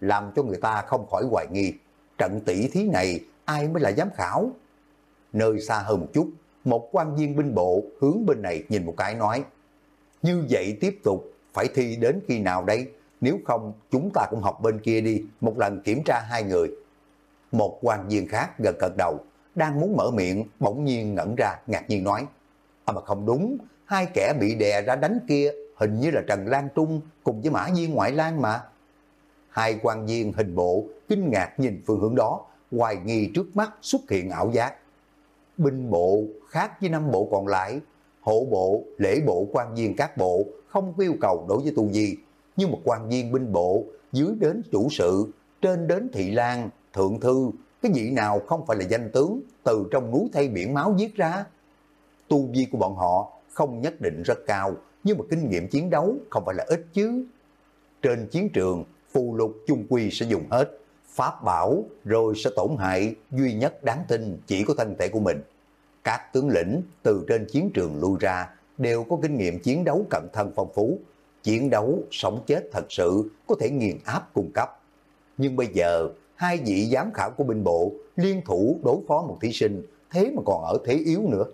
làm cho người ta không khỏi hoài nghi. Trận tỷ thí này ai mới là giám khảo? Nơi xa hơn một chút, một quan viên binh bộ hướng bên này nhìn một cái nói, như vậy tiếp tục phải thi đến khi nào đây? Nếu không chúng ta cũng học bên kia đi, một lần kiểm tra hai người. Một quan viên khác gần cật đầu, đang muốn mở miệng, bỗng nhiên ngẩn ra, ngạc nhiên nói, À mà không đúng, hai kẻ bị đè ra đánh kia hình như là Trần Lan Trung cùng với Mã Viên Ngoại Lan mà. Hai quan viên hình bộ kinh ngạc nhìn phương hướng đó, hoài nghi trước mắt xuất hiện ảo giác. Binh bộ khác với năm bộ còn lại, hộ bộ, lễ bộ quan viên các bộ không yêu cầu đối với tu di, nhưng một quan viên binh bộ dưới đến chủ sự, trên đến thị lang thượng thư, cái vị nào không phải là danh tướng từ trong núi thay biển máu giết ra. Tu vi của bọn họ không nhất định rất cao, nhưng mà kinh nghiệm chiến đấu không phải là ít chứ. Trên chiến trường, phù lục chung quy sẽ dùng hết, pháp bảo rồi sẽ tổn hại duy nhất đáng tin chỉ có thân thể của mình. Các tướng lĩnh từ trên chiến trường lui ra đều có kinh nghiệm chiến đấu cận thân phong phú, chiến đấu sống chết thật sự có thể nghiền áp cung cấp. Nhưng bây giờ, hai vị giám khảo của binh bộ liên thủ đối phó một thí sinh, thế mà còn ở thế yếu nữa.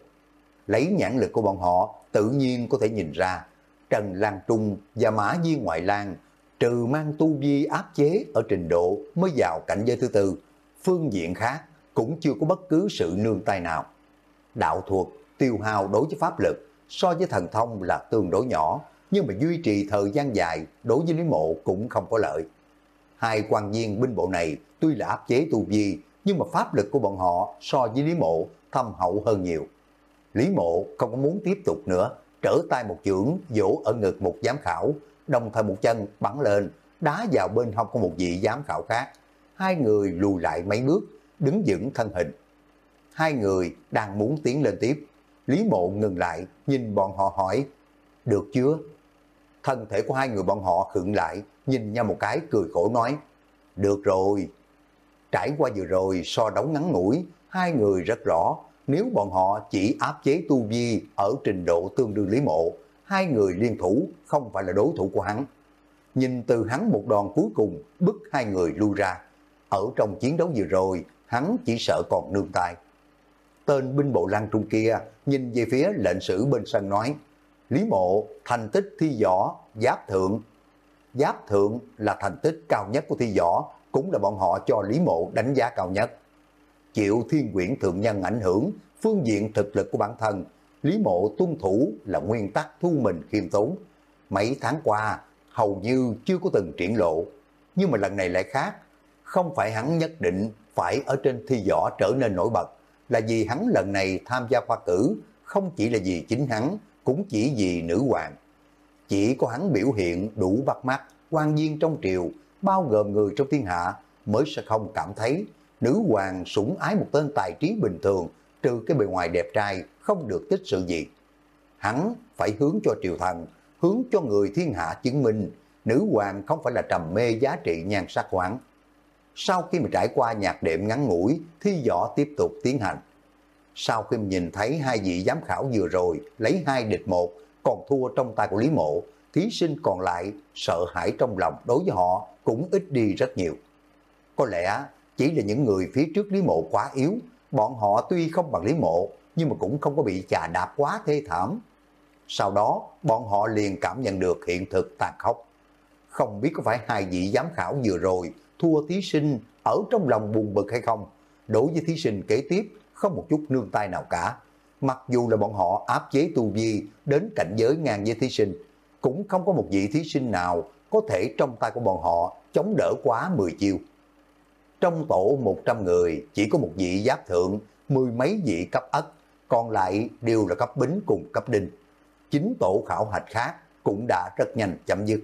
Lấy nhãn lực của bọn họ, tự nhiên có thể nhìn ra, Trần Lan Trung và Mã Di Ngoại Lan trừ mang tu vi áp chế ở trình độ mới vào cảnh giới thứ tư, phương diện khác cũng chưa có bất cứ sự nương tay nào. Đạo thuật, tiêu hao đối với pháp lực so với thần thông là tương đối nhỏ, nhưng mà duy trì thời gian dài đối với Lý Mộ cũng không có lợi. Hai quan viên binh bộ này tuy là áp chế tu vi, nhưng mà pháp lực của bọn họ so với Lý Mộ thâm hậu hơn nhiều. Lý Mộ không có muốn tiếp tục nữa, trở tay một chưởng vỗ ở ngực một giám khảo, đồng thời một chân bắn lên, đá vào bên hông của một vị giám khảo khác. Hai người lùi lại mấy bước, đứng vững thân hình. Hai người đang muốn tiến lên tiếp. Lý Mộ ngừng lại, nhìn bọn họ hỏi, được chưa? Thân thể của hai người bọn họ khựng lại, nhìn nhau một cái cười khổ nói, được rồi. Trải qua vừa rồi so đấu ngắn ngủi, hai người rất rõ, nếu bọn họ chỉ áp chế tu vi ở trình độ tương đương Lý Mộ, hai người liên thủ không phải là đối thủ của hắn. Nhìn từ hắn một đòn cuối cùng bức hai người lui ra. Ở trong chiến đấu vừa rồi, hắn chỉ sợ còn nương tay. Tên binh bộ lăng Trung kia nhìn về phía lệnh sử bên sân nói, Lý Mộ thành tích thi võ, giáp thượng. Giáp thượng là thành tích cao nhất của thi võ, cũng là bọn họ cho Lý Mộ đánh giá cao nhất. Chịu thiên quyển thượng nhân ảnh hưởng, phương diện thực lực của bản thân Lý Mộ tuân thủ là nguyên tắc thu mình khiêm tốn. Mấy tháng qua, hầu như chưa có từng triển lộ. Nhưng mà lần này lại khác. Không phải hắn nhất định phải ở trên thi võ trở nên nổi bật. Là vì hắn lần này tham gia khoa cử, không chỉ là vì chính hắn, cũng chỉ vì nữ hoàng. Chỉ có hắn biểu hiện đủ bắt mắt, quan viên trong triều, bao gồm người trong thiên hạ, mới sẽ không cảm thấy nữ hoàng sủng ái một tên tài trí bình thường, trừ cái bề ngoài đẹp trai, không được tích sự gì. Hắn phải hướng cho triều thần, hướng cho người thiên hạ chứng minh, nữ hoàng không phải là trầm mê giá trị nhan sắc quán. Sau khi mà trải qua nhạc đệm ngắn ngủi, thi võ tiếp tục tiến hành. Sau khi nhìn thấy hai vị giám khảo vừa rồi lấy hai địch một, còn thua trong tay của Lý Mộ, thí sinh còn lại sợ hãi trong lòng đối với họ cũng ít đi rất nhiều. Có lẽ chỉ là những người phía trước Lý Mộ quá yếu, bọn họ tuy không bằng Lý Mộ, nhưng mà cũng không có bị chà đạp quá thê thảm. Sau đó, bọn họ liền cảm nhận được hiện thực tàn khốc. Không biết có phải hai vị giám khảo vừa rồi thua thí sinh ở trong lòng buồn bực hay không. Đối với thí sinh kế tiếp, không một chút nương tay nào cả. Mặc dù là bọn họ áp chế tu vi đến cảnh giới ngang với thí sinh, cũng không có một vị thí sinh nào có thể trong tay của bọn họ chống đỡ quá 10 chiêu. Trong tổ 100 người chỉ có một vị giáp thượng, mười mấy vị cấp ất, còn lại đều là cấp bính cùng cấp đinh. Chính tổ khảo hạch khác cũng đã rất nhanh chậm dứt.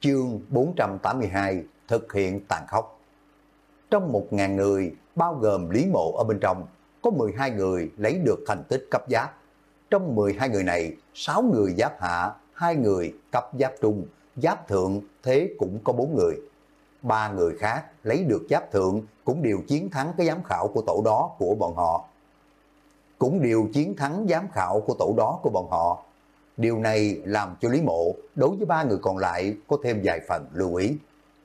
Chương 482 thực hiện tàn khốc. Trong 1.000 người, bao gồm Lý Mộ ở bên trong, có 12 người lấy được thành tích cấp giáp, Trong 12 người này, 6 người giáp hạ, hai người cấp giáp trung, giáp thượng thế cũng có 4 người. Ba người khác lấy được giáp thượng cũng đều chiến thắng cái giám khảo của tổ đó của bọn họ. Cũng đều chiến thắng giám khảo của tổ đó của bọn họ. Điều này làm cho Lý Mộ đối với ba người còn lại có thêm vài phần lưu ý.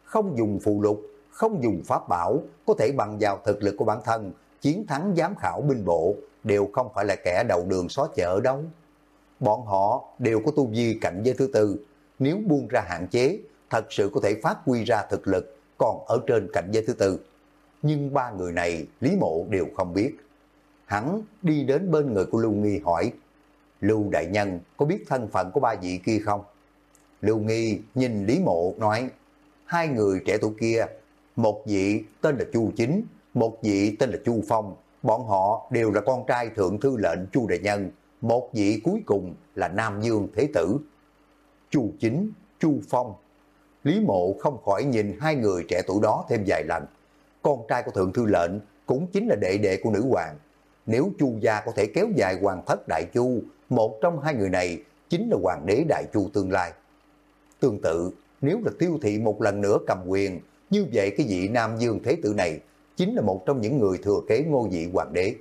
Không dùng phụ lục, không dùng pháp bảo, có thể bằng vào thực lực của bản thân, chiến thắng giám khảo binh bộ, đều không phải là kẻ đầu đường xó chợ đâu. Bọn họ đều có tu vi cảnh giới thứ tư, nếu buông ra hạn chế, thật sự có thể phát huy ra thực lực còn ở trên cảnh giới thứ tư. Nhưng ba người này Lý Mộ đều không biết. Hắn đi đến bên người của Lưu Nghi hỏi, Lưu Đại Nhân có biết thân phận của ba vị kia không? Lưu Nghi nhìn Lý Mộ nói, hai người trẻ tuổi kia, một vị tên là Chu Chính, một vị tên là Chu Phong, bọn họ đều là con trai thượng thư lệnh Chu Đại Nhân, một vị cuối cùng là Nam Dương Thế Tử. Chu Chính, Chu Phong, Lý Mộ không khỏi nhìn hai người trẻ tuổi đó thêm vài lần. Con trai của thượng thư lệnh cũng chính là đệ đệ của nữ hoàng. Nếu Chu gia có thể kéo dài hoàng thất Đại Chu, một trong hai người này chính là hoàng đế Đại Chu tương lai. Tương tự, nếu là tiêu thị một lần nữa cầm quyền, như vậy cái vị Nam Dương Thế Tử này chính là một trong những người thừa kế ngôi vị hoàng đế.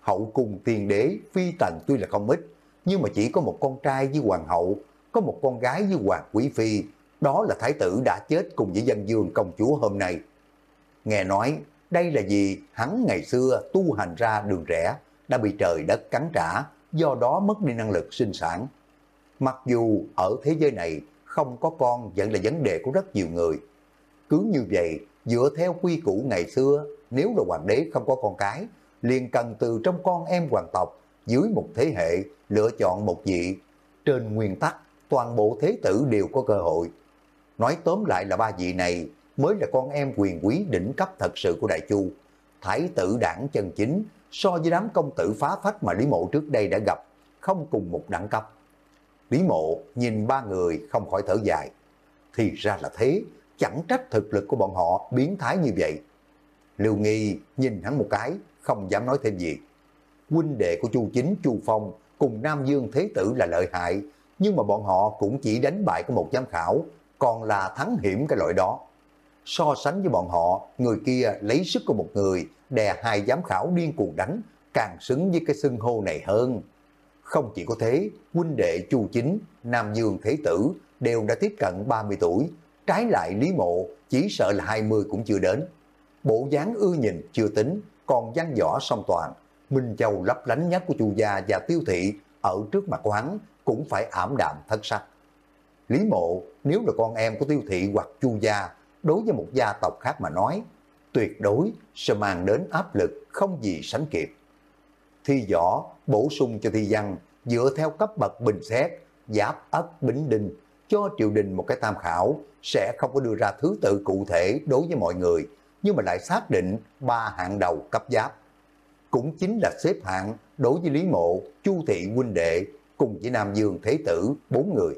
Hậu cung tiền đế, phi tần tuy là không ít, nhưng mà chỉ có một con trai với hoàng hậu, có một con gái với hoàng quý phi, đó là thái tử đã chết cùng với dân dương công chúa hôm nay. Nghe nói, đây là vì hắn ngày xưa tu hành ra đường rẽ, đã bị trời đất cắn trả, do đó mất đi năng lực sinh sản. Mặc dù ở thế giới này không có con vẫn là vấn đề của rất nhiều người. Cứ như vậy, dựa theo quy củ ngày xưa, nếu là hoàng đế không có con cái, liền cần từ trong con em hoàng tộc, dưới một thế hệ, lựa chọn một vị. Trên nguyên tắc, toàn bộ thế tử đều có cơ hội. Nói tóm lại là ba vị này mới là con em quyền quý đỉnh cấp thật sự của Đại Chu. Thái tử đảng chân chính so với đám công tử phá phách mà Lý Mộ trước đây đã gặp, không cùng một đẳng cấp. Lý Mộ nhìn ba người không khỏi thở dài. Thì ra là thế, chẳng trách thực lực của bọn họ biến thái như vậy. Lưu Nghi nhìn hắn một cái, không dám nói thêm gì. Huynh đệ của Chu Chính, Chu Phong cùng Nam Dương Thế Tử là lợi hại, nhưng mà bọn họ cũng chỉ đánh bại của một giám khảo, còn là thắng hiểm cái loại đó. So sánh với bọn họ, người kia lấy sức của một người, đè hai giám khảo điên cuồng đánh, càng xứng với cái xưng hô này hơn. Không chỉ có thế, huynh đệ Chu Chính, Nam Dương Thế Tử đều đã tiếp cận 30 tuổi, trái lại Lý Mộ chỉ sợ là 20 cũng chưa đến. Bộ dáng ưa nhìn chưa tính, còn văn võ song toàn, Minh Châu lấp lánh nhất của Chu gia và Tiêu Thị ở trước mặt của hắn cũng phải ảm đạm thất sắc. Lý Mộ nếu là con em của Tiêu Thị hoặc Chu gia, đối với một gia tộc khác mà nói, tuyệt đối sẽ mang đến áp lực không gì sánh kịp. Thi võ bổ sung cho thi văn dựa theo cấp bậc bình xét, giáp ất bính đinh, cho triều đình một cái tham khảo sẽ không có đưa ra thứ tự cụ thể đối với mọi người, nhưng mà lại xác định ba hạng đầu cấp giáp. Cũng chính là xếp hạng đối với Lý Mộ, Chu Thị huynh đệ cùng với Nam Dương Thế Tử bốn người.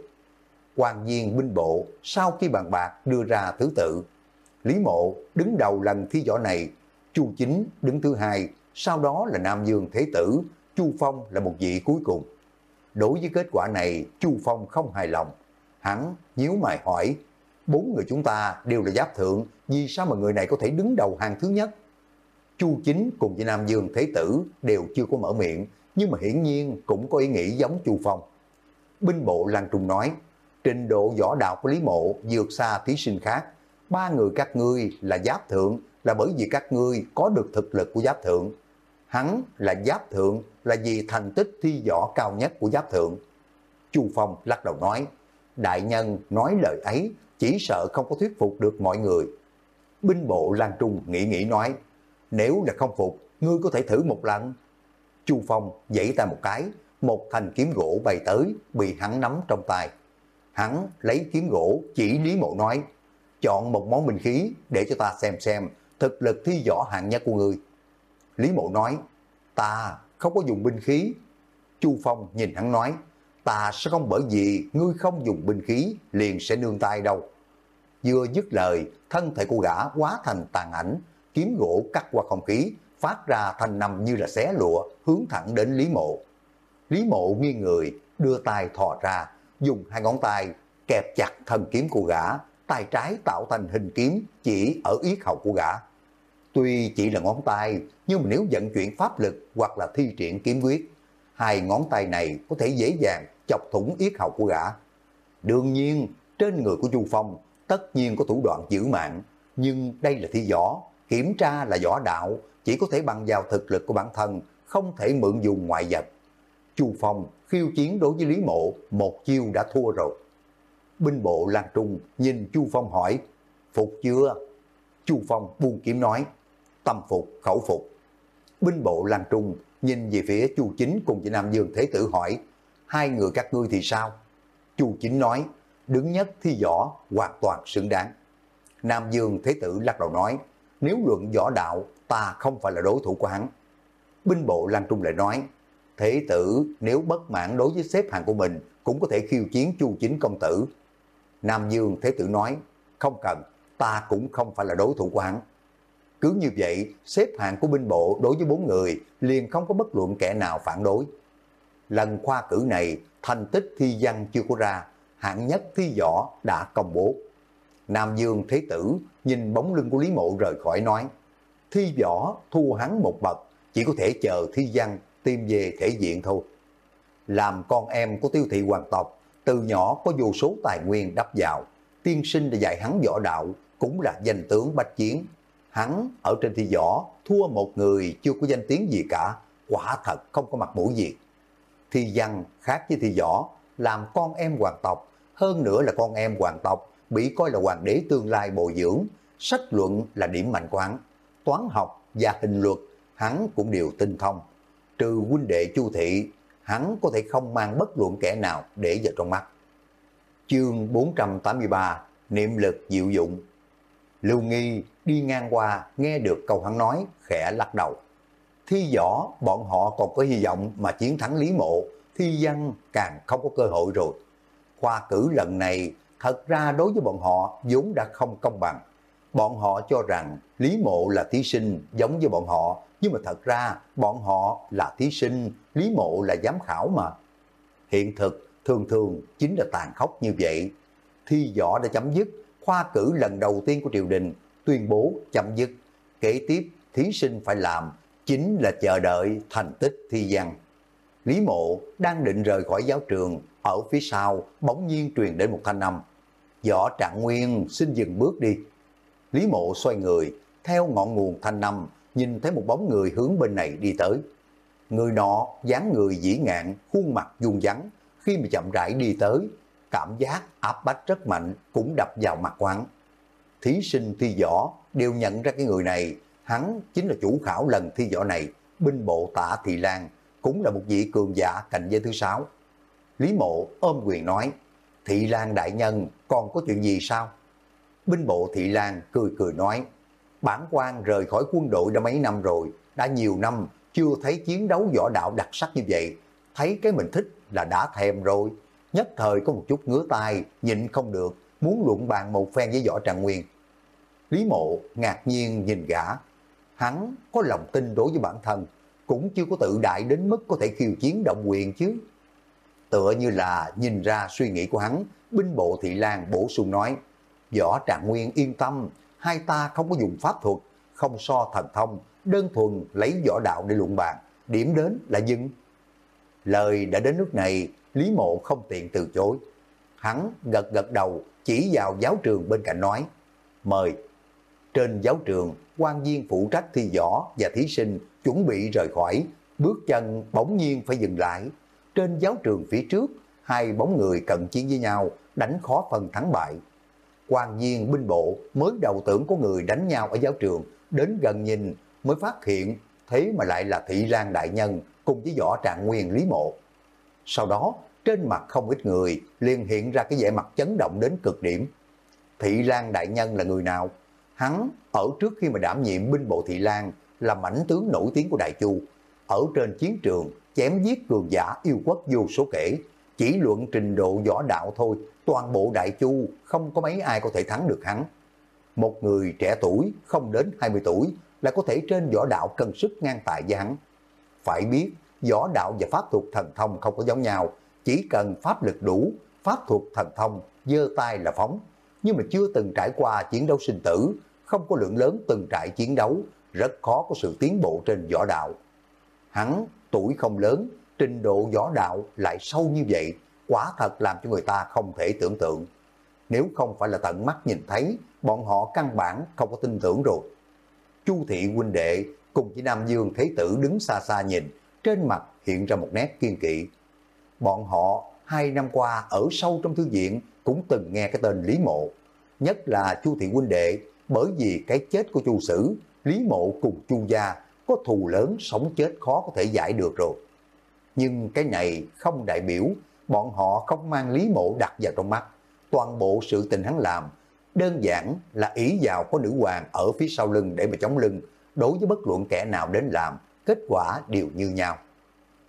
quan viên binh bộ sau khi bàn bạc đưa ra thứ tự. Lý Mộ đứng đầu lần thi võ này, Chu Chính đứng thứ hai, sau đó là Nam Dương Thế Tử, Chu Phong là một vị cuối cùng. Đối với kết quả này, Chu Phong không hài lòng. Hắn nhíu mày hỏi, bốn người chúng ta đều là giáp thượng, vì sao mà người này có thể đứng đầu hàng thứ nhất? Chu Chính cùng với Nam Dương Thế Tử đều chưa có mở miệng, nhưng mà hiển nhiên cũng có ý nghĩ giống Chu Phong. Binh bộ Lan Trung nói, trình độ võ đạo của Lý Mộ vượt xa thí sinh khác. Ba người các ngươi là giáp thượng là bởi vì các ngươi có được thực lực của giáp thượng. Hắn là giáp thượng là vì thành tích thi võ cao nhất của giáp thượng. Chu Phong lắc đầu nói, đại nhân nói lời ấy chỉ sợ không có thuyết phục được mọi người. Binh bộ Lan Trung nghĩ nghĩ nói, nếu là không phục, ngươi có thể thử một lần. Chu Phong dãy tay một cái, một thanh kiếm gỗ bay tới, bị hắn nắm trong tay. Hắn lấy kiếm gỗ chỉ Lý Mộ nói, chọn một món binh khí để cho ta xem xem thực lực thi võ hạng nhất của ngươi. Lý Mộ nói, ta không có dùng binh khí. Chu Phong nhìn hắn nói, ta sẽ không bởi vì ngươi không dùng binh khí liền sẽ nương tay đâu. Vừa dứt lời, thân thể của gã quá thành tàn ảnh, kiếm gỗ cắt qua không khí, phát ra thanh nằm như là xé lụa, hướng thẳng đến Lý Mộ. Lý mộ nghiêng người, đưa tay thò ra, dùng hai ngón tay kẹp chặt thân kiếm của gã, tay trái tạo thành hình kiếm chỉ ở yết hầu của gã. Tuy chỉ là ngón tay, nhưng mà nếu vận chuyển pháp lực hoặc là thi triển kiếm quyết, hai ngón tay này có thể dễ dàng chọc thủng yết hầu của gã. Đương nhiên, trên người của Chu Phong tất nhiên có thủ đoạn giữ mạng, nhưng đây là thi võ, kiểm tra là võ đạo, chỉ có thể bằng vào thực lực của bản thân, không thể mượn dùng ngoại vật. Chu Phong khiêu chiến đối với Lý Mộ, một chiêu đã thua rồi. Binh bộ Lan Trung nhìn Chu Phong hỏi, phục chưa? Chu Phong buông kiếm nói, tâm phục, khẩu phục. Binh bộ Lan Trung nhìn về phía Chu Chính cùng với Nam Dương Thế Tử hỏi, hai người các ngươi thì sao? Chu Chính nói, đứng nhất thi võ hoàn toàn xứng đáng. Nam Dương Thế Tử lắc đầu nói, nếu luận võ đạo, ta không phải là đối thủ của hắn. Binh bộ Lan Trung lại nói, Thế tử nếu bất mãn đối với xếp hạng của mình cũng có thể khiêu chiến Chu Chính công tử. Nam Dương Thế tử nói, không cần, ta cũng không phải là đối thủ của hắn. Cứ như vậy, xếp hạng của binh bộ đối với bốn người liền không có bất luận kẻ nào phản đối. Lần khoa cử này, thành tích thi văn chưa có ra, hạng nhất thi võ đã công bố. Nam Dương Thế Tử nhìn bóng lưng của Lý Mộ rời khỏi nói, thi võ thua hắn một bậc, chỉ có thể chờ thi văn tìm về thể diện thôi. Làm con em của tiêu thị hoàng tộc, từ nhỏ có vô số tài nguyên đắp vào, tiên sinh đã dạy hắn võ đạo, cũng là danh tướng bách chiến. Hắn ở trên thi võ thua một người chưa có danh tiếng gì cả, quả thật không có mặt mũi gì thì văn khác với thì võ, làm con em hoàng tộc, hơn nữa là con em hoàng tộc, bị coi là hoàng đế tương lai bồi dưỡng, sách luận là điểm mạnh của hắn. Toán học và hình luật, hắn cũng đều tinh thông. Trừ huynh đệ chu thị, hắn có thể không mang bất luận kẻ nào để vào trong mắt. Chương 483 Niệm lực diệu dụng Lưu Nghi đi ngang qua nghe được câu hắn nói khẽ lắc đầu. Thi võ bọn họ còn có hy vọng mà chiến thắng Lý Mộ, thi văn càng không có cơ hội rồi. Khoa cử lần này thật ra đối với bọn họ vốn đã không công bằng. Bọn họ cho rằng Lý Mộ là thí sinh giống như bọn họ, nhưng mà thật ra bọn họ là thí sinh, Lý Mộ là giám khảo mà. Hiện thực thường thường chính là tàn khốc như vậy. Thi võ đã chấm dứt, khoa cử lần đầu tiên của triều đình tuyên bố chấm dứt. Kế tiếp, thí sinh phải làm chính là chờ đợi thành tích thi văn. Lý Mộ đang định rời khỏi giáo trường, ở phía sau bỗng nhiên truyền đến một thanh âm. Võ Trạng Nguyên xin dừng bước đi. Lý Mộ xoay người, theo ngọn nguồn thanh âm, nhìn thấy một bóng người hướng bên này đi tới. Người nọ dáng người dĩ ngạn, khuôn mặt vuông vắn, khi mà chậm rãi đi tới, cảm giác áp bách rất mạnh cũng đập vào mặt quán. Thí sinh thi võ đều nhận ra cái người này, hắn chính là chủ khảo lần thi võ này, binh bộ tạ Thị Lan, cũng là một vị cường giả cạnh giới thứ sáu. Lý mộ ôm quyền nói, Thị Lan đại nhân còn có chuyện gì sao? Binh bộ Thị Lan cười cười nói, bản quan rời khỏi quân đội đã mấy năm rồi, đã nhiều năm chưa thấy chiến đấu võ đạo đặc sắc như vậy, thấy cái mình thích là đã thèm rồi, nhất thời có một chút ngứa tai, nhịn không được, muốn luận bàn một phen với võ trạng nguyên. Lý mộ ngạc nhiên nhìn gã, hắn có lòng tin đối với bản thân, cũng chưa có tự đại đến mức có thể khiêu chiến động quyền chứ. Tựa như là nhìn ra suy nghĩ của hắn, binh bộ thị lang bổ sung nói, võ trạng nguyên yên tâm, hai ta không có dùng pháp thuật, không so thần thông, đơn thuần lấy võ đạo để luận bàn, điểm đến là dừng. Lời đã đến nước này, Lý Mộ không tiện từ chối. Hắn gật gật đầu, chỉ vào giáo trường bên cạnh nói, mời. Trên giáo trường, quan viên phụ trách thi võ và thí sinh chuẩn bị rời khỏi, bước chân bỗng nhiên phải dừng lại. Trên giáo trường phía trước, hai bóng người cận chiến với nhau, đánh khó phần thắng bại quan viên binh bộ mới đầu tưởng có người đánh nhau ở giáo trường, đến gần nhìn mới phát hiện thế mà lại là thị lan đại nhân cùng với võ trạng nguyên lý mộ. Sau đó, trên mặt không ít người liền hiện ra cái vẻ mặt chấn động đến cực điểm. Thị Lan Đại Nhân là người nào? Hắn ở trước khi mà đảm nhiệm binh bộ Thị Lan là mãnh tướng nổi tiếng của Đại Chu. Ở trên chiến trường, chém giết cường giả yêu quốc vô số kể. Chỉ luận trình độ võ đạo thôi toàn bộ Đại Chu không có mấy ai có thể thắng được hắn. Một người trẻ tuổi, không đến 20 tuổi, là có thể trên võ đạo cân sức ngang tài với hắn. Phải biết, võ đạo và pháp thuật thần thông không có giống nhau, chỉ cần pháp lực đủ, pháp thuật thần thông, giơ tay là phóng, nhưng mà chưa từng trải qua chiến đấu sinh tử, không có lượng lớn từng trại chiến đấu, rất khó có sự tiến bộ trên võ đạo. Hắn tuổi không lớn, trình độ võ đạo lại sâu như vậy, quả thật làm cho người ta không thể tưởng tượng. Nếu không phải là tận mắt nhìn thấy, bọn họ căn bản không có tin tưởng rồi. Chu thị huynh đệ cùng với Nam Dương Thế Tử đứng xa xa nhìn, trên mặt hiện ra một nét kiên kỵ. Bọn họ hai năm qua ở sâu trong thư viện cũng từng nghe cái tên Lý Mộ. Nhất là Chu thị huynh đệ, bởi vì cái chết của Chu Sử, Lý Mộ cùng Chu gia có thù lớn sống chết khó có thể giải được rồi. Nhưng cái này không đại biểu bọn họ không mang Lý Mộ đặt vào trong mắt. Toàn bộ sự tình hắn làm đơn giản là ý vào có nữ hoàng ở phía sau lưng để mà chống lưng, đối với bất luận kẻ nào đến làm, kết quả đều như nhau.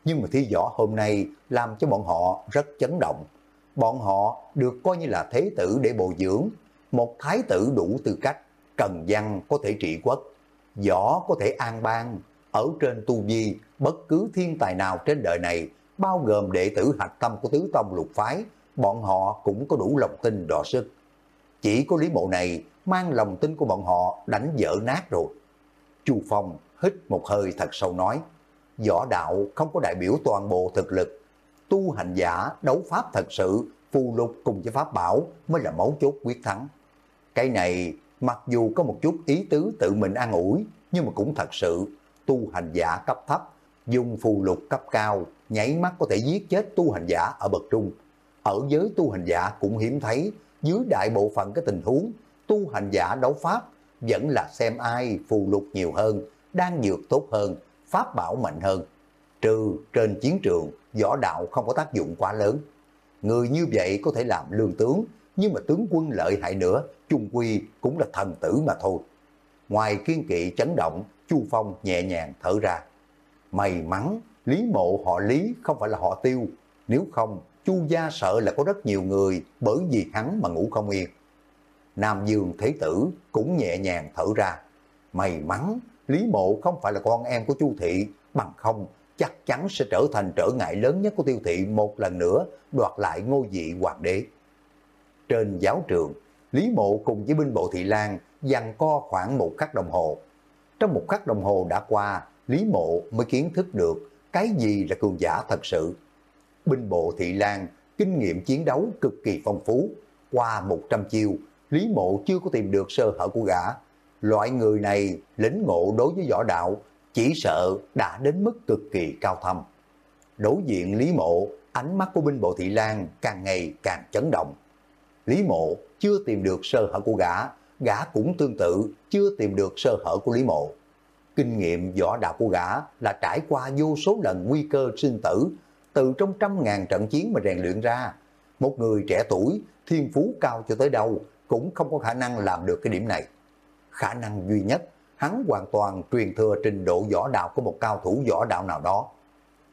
Nhưng mà thi võ hôm nay làm cho bọn họ rất chấn động. Bọn họ được coi như là thế tử để bồi dưỡng, một thái tử đủ tư cách, cần văn có thể trị quốc, võ có thể an bang, ở trên tu vi, bất cứ thiên tài nào trên đời này, bao gồm đệ tử hạch tâm của tứ tông lục phái, bọn họ cũng có đủ lòng tin đọ sức. Chỉ có lý mộ này mang lòng tin của bọn họ đánh dở nát rồi. Chu Phong hít một hơi thật sâu nói, võ đạo không có đại biểu toàn bộ thực lực. Tu hành giả, đấu pháp thật sự, phù lục cùng với pháp bảo mới là mấu chốt quyết thắng. Cái này mặc dù có một chút ý tứ tự mình an ủi, nhưng mà cũng thật sự tu hành giả cấp thấp, dùng phù lục cấp cao, nhảy mắt có thể giết chết tu hành giả ở bậc trung. Ở giới tu hành giả cũng hiếm thấy, dưới đại bộ phận cái tình huống, tu hành giả đấu pháp vẫn là xem ai phù lục nhiều hơn, đang dược tốt hơn, pháp bảo mạnh hơn. Trừ trên chiến trường, võ đạo không có tác dụng quá lớn. Người như vậy có thể làm lương tướng, nhưng mà tướng quân lợi hại nữa, chung quy cũng là thần tử mà thôi. Ngoài kiên kỵ chấn động, Chu Phong nhẹ nhàng thở ra. May mắn, Lý Mộ họ Lý không phải là họ Tiêu, nếu không, Chu gia sợ là có rất nhiều người bởi vì hắn mà ngủ không yên. Nam Dương Thế Tử cũng nhẹ nhàng thở ra. May mắn, Lý Mộ không phải là con em của Chu Thị, bằng không chắc chắn sẽ trở thành trở ngại lớn nhất của Tiêu Thị một lần nữa đoạt lại ngôi vị hoàng đế. Trên giáo trường, Lý Mộ cùng với binh bộ Thị Lan dằn co khoảng một khắc đồng hồ. Trong một khắc đồng hồ đã qua, Lý Mộ mới kiến thức được cái gì là cường giả thật sự. Binh bộ Thị Lan kinh nghiệm chiến đấu cực kỳ phong phú. Qua 100 chiêu, Lý Mộ chưa có tìm được sơ hở của gã. Loại người này lĩnh ngộ đối với võ đạo chỉ sợ đã đến mức cực kỳ cao thâm. Đối diện Lý Mộ, ánh mắt của binh bộ Thị Lan càng ngày càng chấn động. Lý Mộ chưa tìm được sơ hở của gã, gã cũng tương tự chưa tìm được sơ hở của Lý Mộ. Kinh nghiệm võ đạo của gã là trải qua vô số lần nguy cơ sinh tử, từ trong trăm ngàn trận chiến mà rèn luyện ra. Một người trẻ tuổi, thiên phú cao cho tới đâu, cũng không có khả năng làm được cái điểm này. Khả năng duy nhất, hắn hoàn toàn truyền thừa trình độ võ đạo của một cao thủ võ đạo nào đó.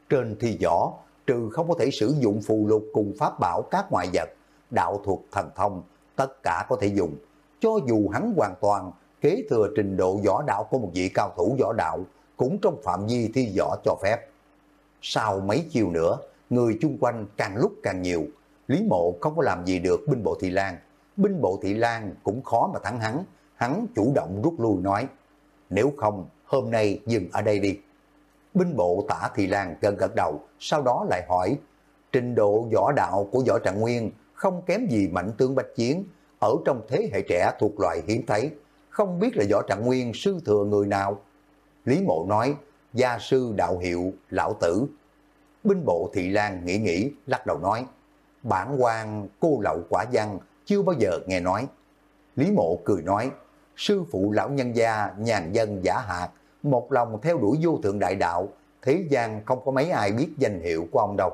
Trên thi võ, trừ không có thể sử dụng phù lục cùng pháp bảo các ngoại vật, đạo thuật thần thông, tất cả có thể dùng. Cho dù hắn hoàn toàn kế thừa trình độ võ đạo của một vị cao thủ võ đạo, cũng trong phạm vi thi võ cho phép. Sau mấy chiều nữa, người chung quanh càng lúc càng nhiều, Lý Mộ không có làm gì được binh bộ Thị Lan. Binh bộ Thị Lan cũng khó mà thắng hắn, hắn chủ động rút lui nói, nếu không, hôm nay dừng ở đây đi. Binh bộ tả Thị Lan gần gật đầu, sau đó lại hỏi, trình độ võ đạo của võ Trạng Nguyên không kém gì mạnh tướng bách chiến, ở trong thế hệ trẻ thuộc loại hiếm thấy, không biết là võ Trạng Nguyên sư thừa người nào. Lý Mộ nói, gia sư đạo hiệu, lão tử. Binh bộ Thị Lan nghĩ nghĩ, lắc đầu nói, bản quan cô lậu quả văn, chưa bao giờ nghe nói. Lý Mộ cười nói, sư phụ lão nhân gia, nhàn dân giả hạt, một lòng theo đuổi vô thượng đại đạo, thế gian không có mấy ai biết danh hiệu của ông đâu.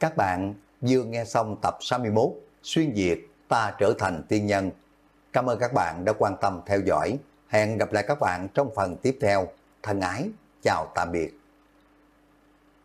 Các bạn vừa nghe xong tập 61, Xuyên Việt, ta trở thành tiên nhân. Cảm ơn các bạn đã quan tâm theo dõi. Hẹn gặp lại các bạn trong phần tiếp theo. Thân ái, chào tạm biệt.